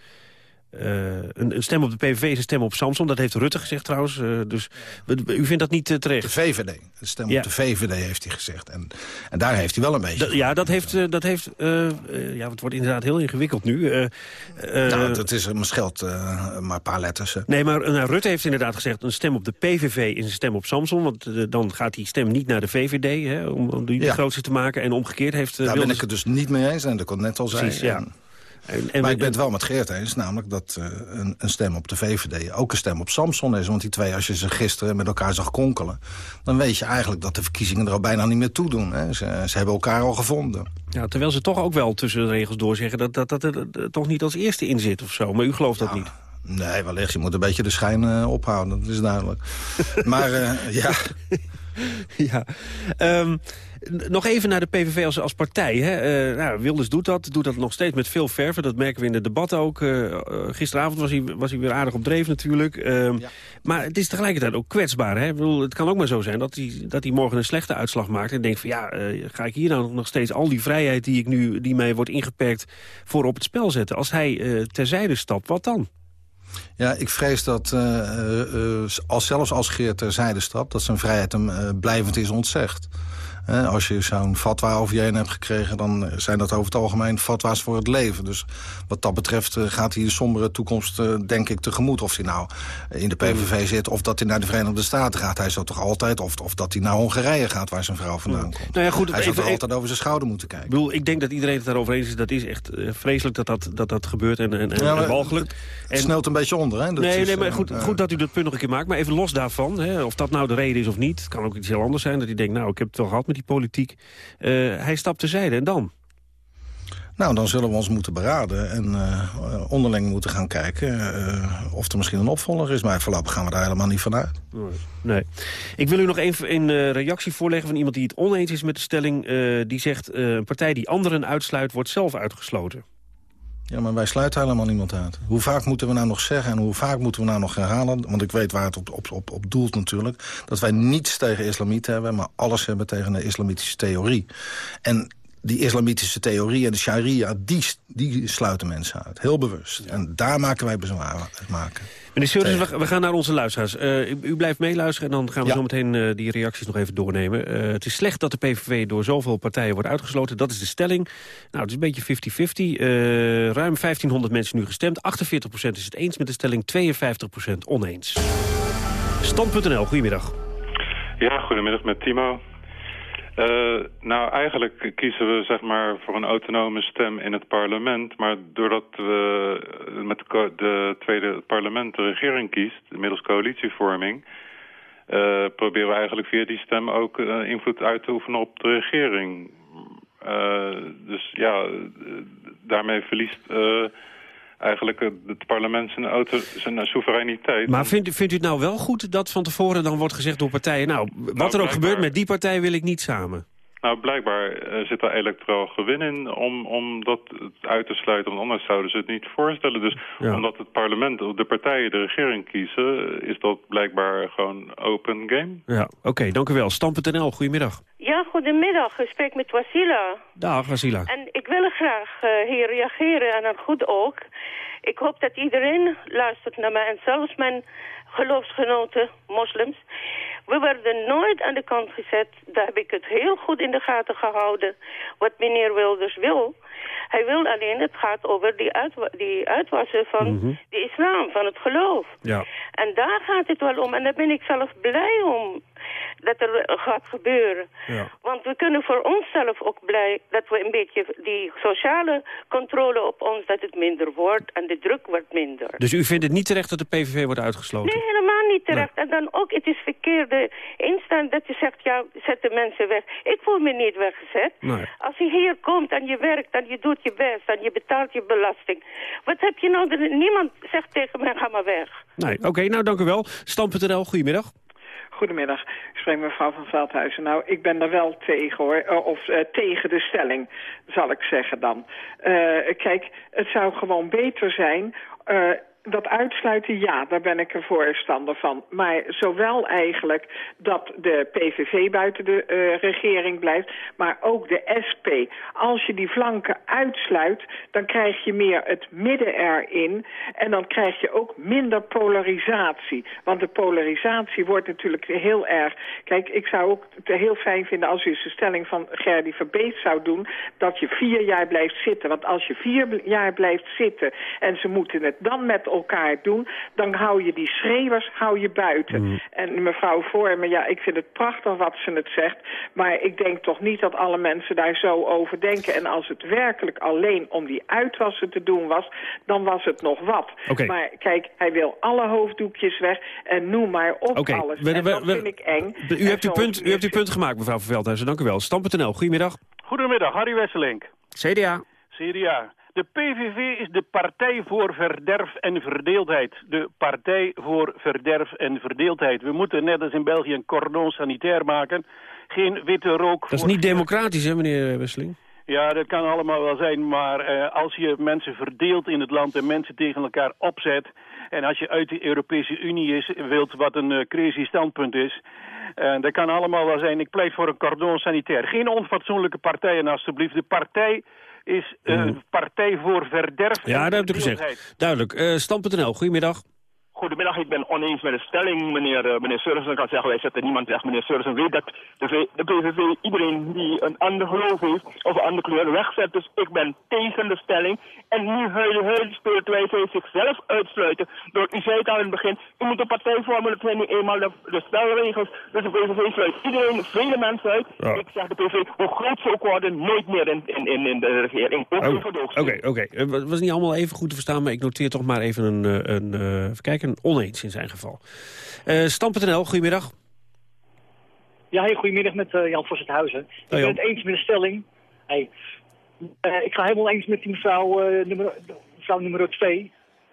een, een, stem op de PVV is een stem op Samson. Dat heeft Rutte gezegd trouwens. Uh, dus u vindt dat niet uh, terecht? De VVD. Een stem ja. op de VVD heeft hij gezegd. En, en daar heeft hij wel een beetje... ja, dat heeft... dat heeft ja, het wordt inderdaad heel ingewikkeld nu. nou, dat is mijn scheld maar een paar letters. Nee, maar nou, Rutte heeft inderdaad gezegd... een stem op de PVV is een stem op Samson. Want dan gaat die stem niet naar de VVD... Hè, om, om die ja. grootste te maken. En omgekeerd heeft... daar ben ik het dus niet mee eens. En dat kon net al zijn. Precies, ja. En, en maar ik ben het wel met Geert eens, namelijk dat uh, een, een, stem op de VVD ook een stem op Samson is. Want die twee, als je ze gisteren met elkaar zag konkelen... dan weet je eigenlijk dat de verkiezingen er al bijna niet meer toe doen. Hè. Ze, ze, hebben elkaar al gevonden. Ja, terwijl ze toch ook wel tussen de regels doorzeggen... dat dat, dat er toch niet als eerste in zit of zo. Maar u gelooft dat niet? Nee, wellicht. Je moet een beetje de schijn uh, ophouden, dat is duidelijk. *laughs* maar uh, ja... ja. Um, nog even naar de PVV als, als partij. Hè. Uh, nou, Wilders doet dat, doet dat nog steeds met veel verven. Dat merken we in de debat ook. Uh, gisteravond was hij, was hij weer aardig op dreef natuurlijk. Uh, ja. Maar het is tegelijkertijd ook kwetsbaar. Hè. Bedoel, het kan ook maar zo zijn dat hij, dat hij morgen een slechte uitslag maakt... en denkt van ja, ga ik hier dan nog steeds al die vrijheid... die, ik nu, die mij wordt ingeperkt voor op het spel zetten. Als hij terzijde stapt, wat dan? Ja, ik vrees dat uh, als, zelfs als Geert terzijde stapt... dat zijn vrijheid hem blijvend is ontzegd als je zo'n fatwa over je heen hebt gekregen... dan zijn dat over het algemeen fatwa's voor het leven. Dus wat dat betreft eh, gaat hij de sombere toekomst, eh, denk ik, tegemoet. Of hij nou in de PVV zit of dat hij naar de Verenigde Staten gaat. Hij zou toch altijd, of, of dat hij naar Hongarije gaat waar zijn vrouw vandaan komt. Nou ja, goed, hij zou toch altijd over zijn schouder moeten kijken. Ik, bedoel, ik denk dat iedereen het daarover eens is. Dat is echt uh, vreselijk dat dat, dat, dat gebeurt en, en, ja, en walgelijk. Het snelt een beetje onder, hè? Dat nee, is, nee, maar goed, goed dat u dat punt nog een keer maakt. Maar even los daarvan, hè, of dat nou de reden is of niet. Het kan ook iets heel anders zijn. Dat hij denkt, nou, ik heb het toch gehad met die politiek. Uh, hij stapt terzijde en dan? Nou, dan zullen we ons moeten beraden en uh, onderling moeten gaan kijken uh, of er misschien een opvolger is. Maar voorlopig gaan we daar helemaal niet vanuit. Nee. Ik wil u nog even een reactie voorleggen van iemand die het oneens is met de stelling. die zegt, een partij die anderen uitsluit, wordt zelf uitgesloten. Ja, maar wij sluiten helemaal niemand uit. Hoe vaak moeten we nou nog zeggen en hoe vaak moeten we nou nog herhalen... want ik weet waar het op, op, op, doelt natuurlijk... dat wij niets tegen islamieten hebben... maar alles hebben tegen de islamitische theorie. En die islamitische theorie en de sharia, die, die sluiten mensen uit. Heel bewust. En daar maken wij bezwaar maken. Meneer Seurders, we, gaan naar onze luisteraars. Uh, u, blijft meeluisteren en dan gaan we zo meteen uh, die reacties nog even doornemen. Uh, het is slecht dat de PVV door zoveel partijen wordt uitgesloten. Dat is de stelling. Nou, het is een beetje 50-50. ruim 1500 mensen nu gestemd. 48% is het eens met de stelling, 52% oneens. Stand.nl, goedemiddag. Ja, goedemiddag met Timo. Uh, nou, eigenlijk kiezen we zeg maar voor een autonome stem in het parlement. Maar doordat we met de, de tweede parlement de regering kiest, middels coalitievorming... Uh, proberen we eigenlijk via die stem ook uh, invloed uit te oefenen op de regering. dus ja, daarmee verliest eigenlijk het parlement zijn, auto, zijn soevereiniteit. Maar vindt, vindt u het nou wel goed dat van tevoren dan wordt gezegd door partijen... nou, wat nou, er ook gebeurt, met die partij wil ik niet samen? Nou, blijkbaar uh, zit daar electoraal gewin in om, om dat uit te sluiten. Want anders zouden ze het niet voorstellen. Dus omdat het parlement, of de partijen de regering kiezen... is dat blijkbaar gewoon open game. Ja, oké, dank u wel. Stam.nl, goedemiddag. Ja, goedemiddag. Ik spreek met Wasila. Dag, Wasila. En ik wil graag uh, hier reageren en dan goed ook. Ik hoop dat iedereen luistert naar mij en zelfs mijn geloofsgenoten, moslims. We werden nooit aan de kant gezet. Daar heb ik het heel goed in de gaten gehouden. Wat meneer Wilders wil. Hij wil alleen, het gaat over die, die uitwassen van mhm. de islam, van het geloof. Ja. En daar gaat het wel om. En daar ben ik zelf blij om dat er gaat gebeuren. Ja. Want we kunnen voor onszelf ook blij dat we een beetje die sociale controle op ons, dat het minder wordt en de druk wordt minder. Dus u vindt het niet terecht dat de PVV wordt uitgesloten? Nee, helemaal niet terecht. En dan ook, het is verkeerde instand dat je zegt, ja, zet de mensen weg. Ik voel me niet weggezet. Nee. Als je hier komt en je werkt en je doet je best en je betaalt je belasting. Wat heb je nou? Niemand zegt tegen mij, ga maar weg. Nee, oké, nou dank u wel. Stam.nl, goedemiddag. Goedemiddag, ik spreek mevrouw van Veldhuizen. Nou, ik ben er wel tegen hoor, eh, of uh, tegen de stelling, zal ik zeggen dan. Uh, kijk, het zou gewoon beter zijn dat uitsluiten, ja, daar ben ik een voorstander van. Maar zowel eigenlijk dat de PVV buiten de uh, regering blijft, maar ook de SP. Als je die flanken uitsluit, dan krijg je meer het midden erin. En dan krijg je ook minder polarisatie. Want de polarisatie wordt natuurlijk heel erg... Kijk, ik zou ook het heel fijn vinden als u de stelling van Gerdy Verbeet zou doen... dat je vier jaar blijft zitten. Want als je vier jaar blijft zitten en ze moeten het dan met elkaar doen... dan hou je die schreeuwers hou je buiten. Mm. En mevrouw Vormen, ja, ik vind het prachtig wat ze het zegt... maar ik denk toch niet dat alle mensen daar zo over denken. En als het werkelijk alleen om die uitwassen te doen was... dan was het nog wat. Okay. Maar kijk, hij wil alle hoofddoekjes weg en noem maar op okay. alles. We, en we, dat vind ik eng. U hebt, uw punt, u hebt uw punt gemaakt, mevrouw van Veldhuizen. Dank u wel. Stam.nl, goedemiddag. Goedemiddag, Harry Wesselink. CDA. CDA. De PVV is de partij voor verderf en verdeeldheid. De partij voor verderf en verdeeldheid. We moeten net als in België een cordon sanitair maken. Geen witte rook Dat is niet democratisch, hè, meneer Wesseling? Ja, dat kan allemaal wel zijn, maar uh, als je mensen verdeelt in het land en mensen tegen elkaar opzet... en als je uit de Europese Unie is, wilt wat een uh, crazy standpunt is... Uh, dat kan allemaal wel zijn. Ik pleit voor een cordon sanitair. Geen onfatsoenlijke partijen, alstublieft. De partij is een mm. partij voor verderf Ja, dat hebt u gezegd. Duidelijk. Uh, Stam.nl, goedemiddag. Goedemiddag, ik ben oneens met de stelling. Meneer, uh, meneer Sursen kan zeggen, wij zetten niemand weg. Meneer Sursen weet dat de, de PVV iedereen die een ander geloof heeft of een andere kleur wegzet. Dus ik ben tegen de stelling. En nu huilen, huilen speelt wij zichzelf uitsluiten. Door, u zei het al in het begin, u moet een partij vormen, dat zijn nu eenmaal de, de spelregels. Dus de PVV sluit iedereen, vele mensen uit. Ja. Ik zeg de PVV, hoe groot ze ook worden, nooit meer in, in, in, in de regering. Ook Oké, oké. Okay, Het was niet allemaal even goed te verstaan, maar ik noteer toch maar even een, een, een even kijken oneens in zijn geval. Uh, Stam.nl, goedemiddag. Ja, hey, goedemiddag met uh, Jan Huizen. Ik ben het eens met de stelling. Hey, uh, ik ga helemaal eens met die mevrouw, uh, nummer, mevrouw nummer 2.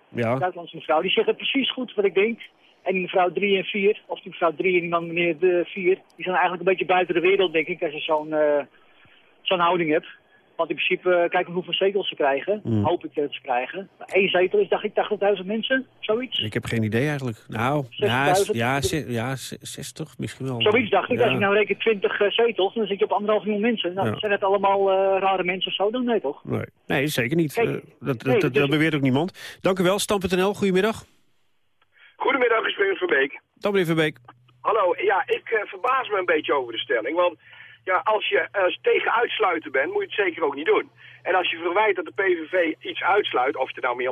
Ja. De mevrouw. Die zegt precies goed wat ik denk. En die mevrouw 3 en 4, of die mevrouw 3 en die man meneer 4, die zijn eigenlijk een beetje buiten de wereld, denk ik, als je zo'n zo'n houding hebt. Want in principe, uh, kijken hoeveel zetels ze krijgen. Mm. Hoop ik dat ze krijgen. Eén zetel is, dacht ik, 80.000 mensen, zoiets. Ik heb geen idee eigenlijk. Nou, ja, ja, ja, 60 misschien wel. Zoiets dacht ik. Ja. Als ik nou reken 20 uh, zetels, dan zit je op anderhalf miljoen mensen. Nou, ja. zijn het allemaal uh, rare mensen of zo? Dan nee, toch? Nee, nee zeker niet. Kijk, dat, nee, dat, dus... dat beweert ook niemand. Dank u wel, Stam.nl. Goedemiddag. Goedemiddag, ik spreek Verbeek. Dag meneer Verbeek. Hallo, ja, ik verbaas me een beetje over de stelling, want ja, als je, als je tegen uitsluiten bent, moet je het zeker ook niet doen. En als je verwijt dat de PVV iets uitsluit, of je het nou mee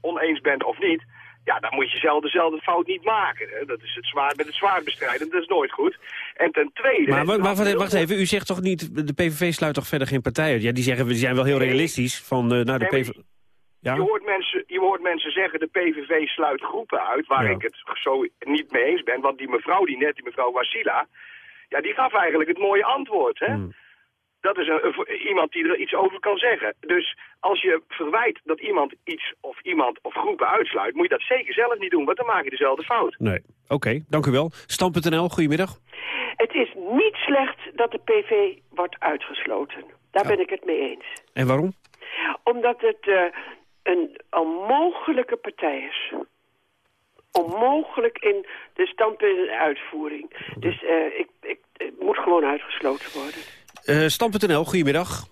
oneens bent of niet... ja, dan moet je zelf dezelfde fout niet maken. Hè. Dat is het zwaar met het zwaar bestrijden, dat is nooit goed. En ten tweede... Maar, maar, maar wacht even, u zegt toch niet, de PVV sluit toch verder geen partijen? Ja, die zeggen, die zijn wel heel realistisch van, uh, nou, de PVV... Ja? Je, hoort mensen, je hoort mensen zeggen, de PVV sluit groepen uit, waar ja. ik het zo niet mee eens ben. Want die mevrouw die net, die mevrouw Wasila, ja, die gaf eigenlijk het mooie antwoord. Hè? Mm. Dat is een, een, iemand die er iets over kan zeggen. Dus als je verwijt dat iemand iets of iemand of groepen uitsluit... moet je dat zeker zelf niet doen, want dan maak je dezelfde fout. Nee. Oké, dank u wel. Stam.nl, goedemiddag. Het is niet slecht dat de PV wordt uitgesloten. Daar ja. ben ik het mee eens. En waarom? Omdat het uh, een onmogelijke partij is onmogelijk in de standpunten en uitvoering. Dus uh, ik, moet gewoon uitgesloten worden. Uh, Stam.nl, goedemiddag.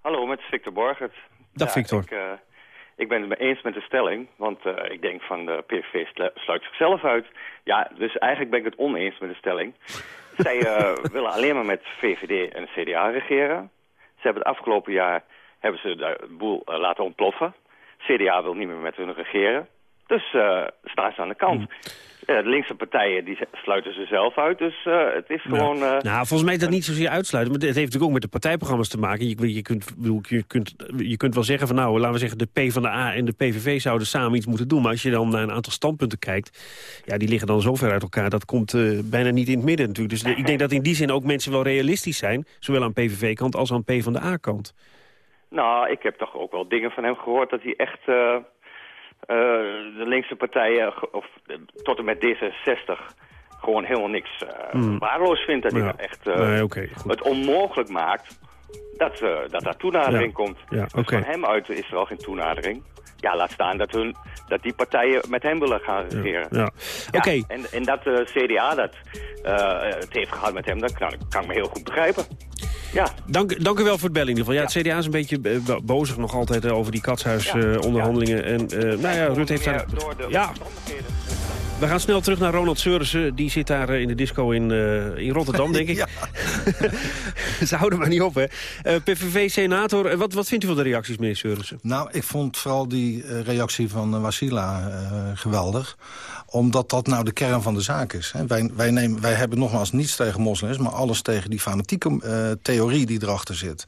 Hallo, met Victor Borgert. Dag ja, Victor. Ik, uh, ik ben het me eens met de stelling, want ik denk van de PVV sluit zichzelf uit. Ja, dus eigenlijk ben ik het oneens met de stelling. *laughs* Zij willen alleen maar met VVD en CDA regeren. Ze hebben het afgelopen jaar hebben ze de boel laten ontploffen. CDA wil niet meer met hun regeren. Dus uh, staan ze aan de kant. Uh, de linkse partijen die sluiten ze zelf uit, dus uh, het is gewoon... Nou, nou, volgens mij is dat niet zozeer uitsluiten, maar het heeft natuurlijk ook met de partijprogramma's te maken. Je, je, kunt, je, kunt, je kunt wel zeggen van nou, laten we zeggen de P van de A en de PVV zouden samen iets moeten doen. Maar als je dan naar een aantal standpunten kijkt, ja, die liggen dan zo ver uit elkaar, dat komt uh, bijna niet in het midden natuurlijk. Dus ik denk dat in die zin ook mensen wel realistisch zijn, zowel aan PVV-kant als aan P van de A-kant. Nou, ik heb toch ook wel dingen van hem gehoord dat hij echt... Uh, de linkse partijen, of tot en met D66, gewoon helemaal niks uh, mm. waardeloos vindt. Dat hij ja. echt nee, okay, het onmogelijk maakt dat, dat daar toenadering komt. Dus van hem uit is er al geen toenadering. Ja, laat staan dat, hun, dat die partijen met hem willen gaan regeren. Ja. Oké. En, en dat de CDA dat eh, het heeft gehad met hem, dat kan, kan ik me heel goed begrijpen. Ja. Dank, dank u wel voor het bellen in ieder geval. Ja, het CDA is een beetje eh, bozig nog altijd eh, over die katshuisonderhandelingen. en nou ja, Rutte heeft daar... Ja, we gaan snel terug naar Ronald Seurissen. Die zit daar in de disco in, in Rotterdam, denk ik. *laughs* *laughs* Ze houden maar niet op, hè. PVV-senator, wat, wat vindt u van de reacties, meneer Seurissen? Nou, ik vond vooral die reactie van Wasila geweldig omdat dat nou de kern van de zaak is. Wij, wij, nemen, wij hebben nogmaals niets tegen moslims... maar alles tegen die fanatieke uh, theorie die erachter zit.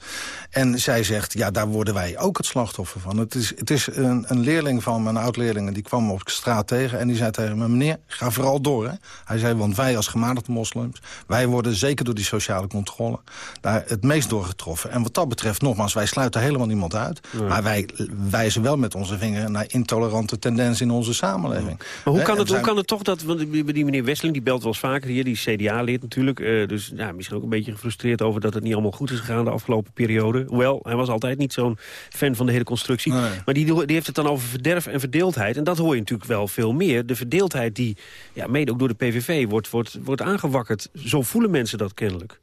En zij zegt, ja, daar worden wij ook het slachtoffer van. Het is, het is een, een leerling van mijn oud-leerlingen... die kwam op straat tegen en die zei tegen me... meneer, ga vooral door. Hè? Hij zei, want wij als gematigde moslims... wij worden zeker door die sociale controle... daar het meest door getroffen. En wat dat betreft, nogmaals, wij sluiten helemaal niemand uit... maar wij wijzen wel met onze vinger... naar intolerante tendensen in onze samenleving. Maar hoe kan het hoe kan het toch dat, want die meneer Wesseling die belt wel eens vaker hier, die CDA-lid natuurlijk. Uh, dus ja, misschien ook een beetje gefrustreerd over dat het niet allemaal goed is gegaan de afgelopen periode. Hoewel, hij was altijd niet zo'n fan van de hele constructie. Maar die, die heeft het dan over verderf en verdeeldheid. En dat hoor je natuurlijk wel veel meer. De verdeeldheid die, ja, mede ook door de PVV, wordt, wordt, wordt aangewakkerd. Zo voelen mensen dat kennelijk.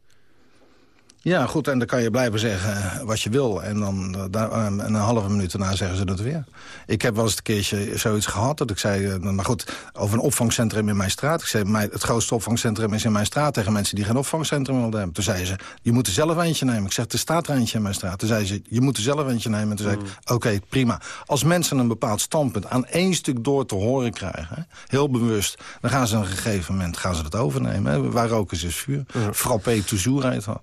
Ja, goed, en dan kan je blijven zeggen eh, wat je wil. En dan uh, een halve minuut daarna zeggen ze het weer. Ik heb wel eens een keertje zoiets gehad dat ik zei... maar goed, over een opvangcentrum in mijn straat. Ik zei, het grootste opvangcentrum is in mijn straat... tegen mensen die geen opvangcentrum wilden hebben. Toen zei ze, je moet er zelf eentje nemen. Ik zeg, er staat er eentje in mijn straat. Toen zei ze, je moet er zelf eentje nemen. En toen zei ik, mm. oké, prima. Als mensen een bepaald standpunt aan één stuk door te horen krijgen... heel bewust, dan gaan ze op een gegeven moment gaan ze dat overnemen. Hè. Waar roken is vuur. Frappé toujours heet dat.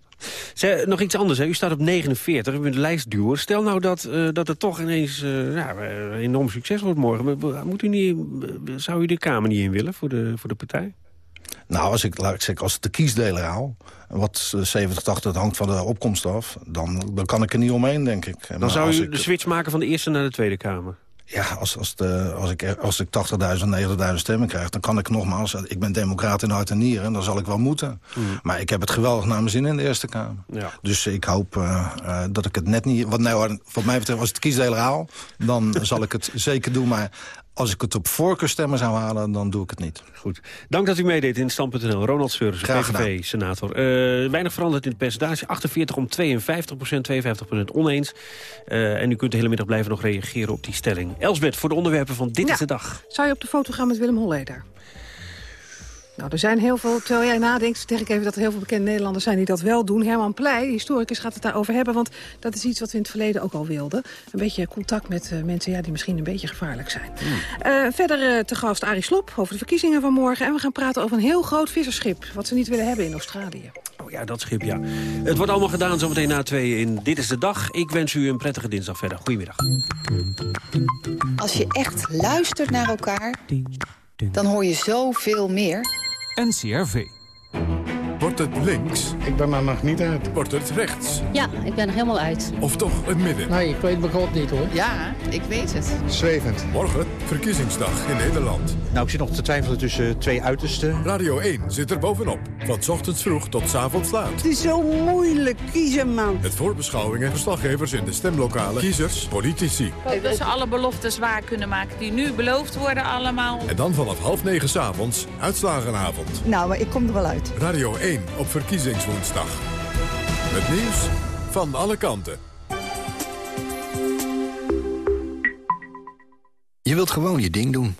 Nog iets anders, hè? u staat op 49, u bent lijstduwer. Stel nou dat, uh, dat het toch ineens uh, ja, enorm succes wordt morgen. Moet u niet, zou u de Kamer niet in willen voor de, voor de partij? Nou, als ik, laat ik zeggen, als ik de kiesdeler haal... wat 70, 80, hangt van de opkomst af... dan, dan kan ik er niet omheen, denk ik. Dan zou u de switch maken van de Eerste naar de Tweede Kamer? Ja, als, als, de, als ik, als ik 80.000, 90.000 stemmen krijg... dan kan ik nogmaals, ik ben democraat in hart en nieren... dan zal ik wel moeten. Mm. Maar ik heb het geweldig naar mijn zin in de Eerste Kamer. Ja. Dus ik hoop uh, uh, dat ik het net niet... Wat, nou, wat mij betreft, als ik het kiesdeler haal... dan *laughs* zal ik het zeker doen. Maar als ik het op voorkeurstemmen zou halen, dan doe ik het niet. Goed. Dank dat u meedeed in Stand.nl. Ronald Seurus, PVV-senator. Uh, weinig veranderd in het percentage. 48 om 52 procent, 52 procent oneens. Uh, en u kunt de hele middag blijven nog reageren op die stelling. Elsbeth, voor de onderwerpen van Dit is de Dag. Zou je op de foto gaan met Willem Holleder? Nou, er zijn heel veel, terwijl jij nadenkt, zeg ik even dat er heel veel bekende Nederlanders zijn die dat wel doen. Herman Pleij, historicus, gaat het daarover hebben, want dat is iets wat we in het verleden ook al wilden. Een beetje contact met uh, mensen ja, die misschien een beetje gevaarlijk zijn. Uh, verder uh, te gast Arie Slop over de verkiezingen van morgen. En we gaan praten over een heel groot visserschip, wat ze niet willen hebben in Australië. Oh ja, dat schip, ja. Het wordt allemaal gedaan zometeen na twee in Dit is de Dag. Ik wens u een prettige dinsdag verder. Goedemiddag. Als je echt luistert naar elkaar, dan hoor je zoveel meer... NCRV. Wordt het links? Ik ben er nog niet uit. Wordt het rechts? Ja, ik ben er helemaal uit. Of toch het midden? Nee, ik weet mijn god niet hoor. Ja, ik weet het. Zwevend. Morgen, verkiezingsdag in Nederland. Nou, ik zit nog te twijfelen tussen twee uitersten. Radio 1 zit er bovenop. Van ochtends vroeg tot avonds laat. Het is zo moeilijk kiezen, man. Het voorbeschouwingen, verslaggevers in de stemlokalen, kiezers, politici. Dat ze alle beloftes waar kunnen maken die nu beloofd worden allemaal. En dan vanaf half negen s'avonds, uitslagenavond. Nou, maar ik kom er wel uit. Radio 1 op verkiezingswoensdag. Met nieuws van alle kanten. Je wilt gewoon je ding doen.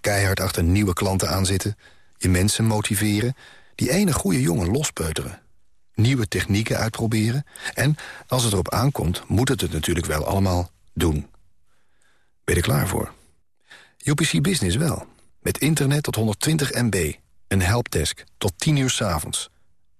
Keihard achter nieuwe klanten aanzitten. Je mensen motiveren. Die ene goede jongen lospeuteren. Nieuwe technieken uitproberen. En als het erop aankomt, moet het het natuurlijk wel allemaal doen. Ben je er klaar voor? UPC Business wel. Met internet tot 120 MB. Een helpdesk tot 10 uur s avonds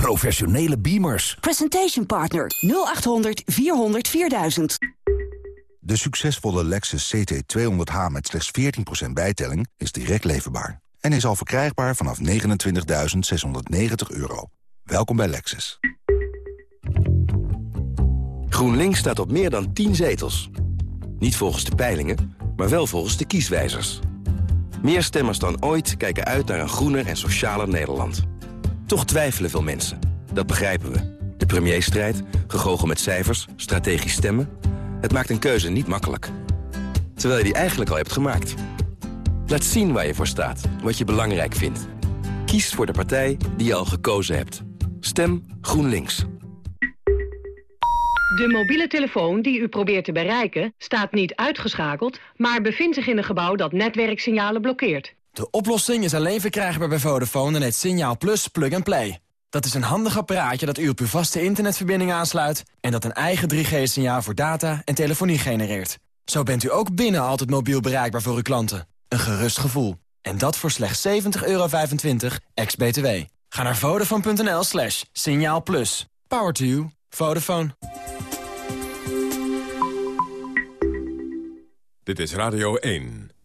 Professionele beamers. Presentation Partner 0800 400 4000. De succesvolle Lexus CT200H met slechts 14% bijtelling is direct leverbaar. En is al verkrijgbaar vanaf 29.690 euro. Welkom bij Lexus. GroenLinks staat op meer dan 10 zetels. Niet volgens de peilingen, maar wel volgens de kieswijzers. Meer stemmers dan ooit kijken uit naar een groener en socialer Nederland. Toch twijfelen veel mensen. Dat begrijpen we. De premierstrijd, gegogel met cijfers, strategisch stemmen... het maakt een keuze niet makkelijk. Terwijl je die eigenlijk al hebt gemaakt. Laat zien waar je voor staat, wat je belangrijk vindt. Kies voor de partij die je al gekozen hebt. Stem GroenLinks. De mobiele telefoon die u probeert te bereiken staat niet uitgeschakeld... maar bevindt zich in een gebouw dat netwerksignalen blokkeert. De oplossing is alleen verkrijgbaar bij Vodafone en het Signaal Plus Plug and Play. Dat is een handig apparaatje dat u op uw vaste internetverbinding aansluit... en dat een eigen 3G-signaal voor data en telefonie genereert. Zo bent u ook binnen altijd mobiel bereikbaar voor uw klanten. Een gerust gevoel. En dat voor slechts 70,25 euro ex-BTW. Ga naar vodafone.nl slash signaal plus. Power to you. Vodafone. Dit is Radio 1.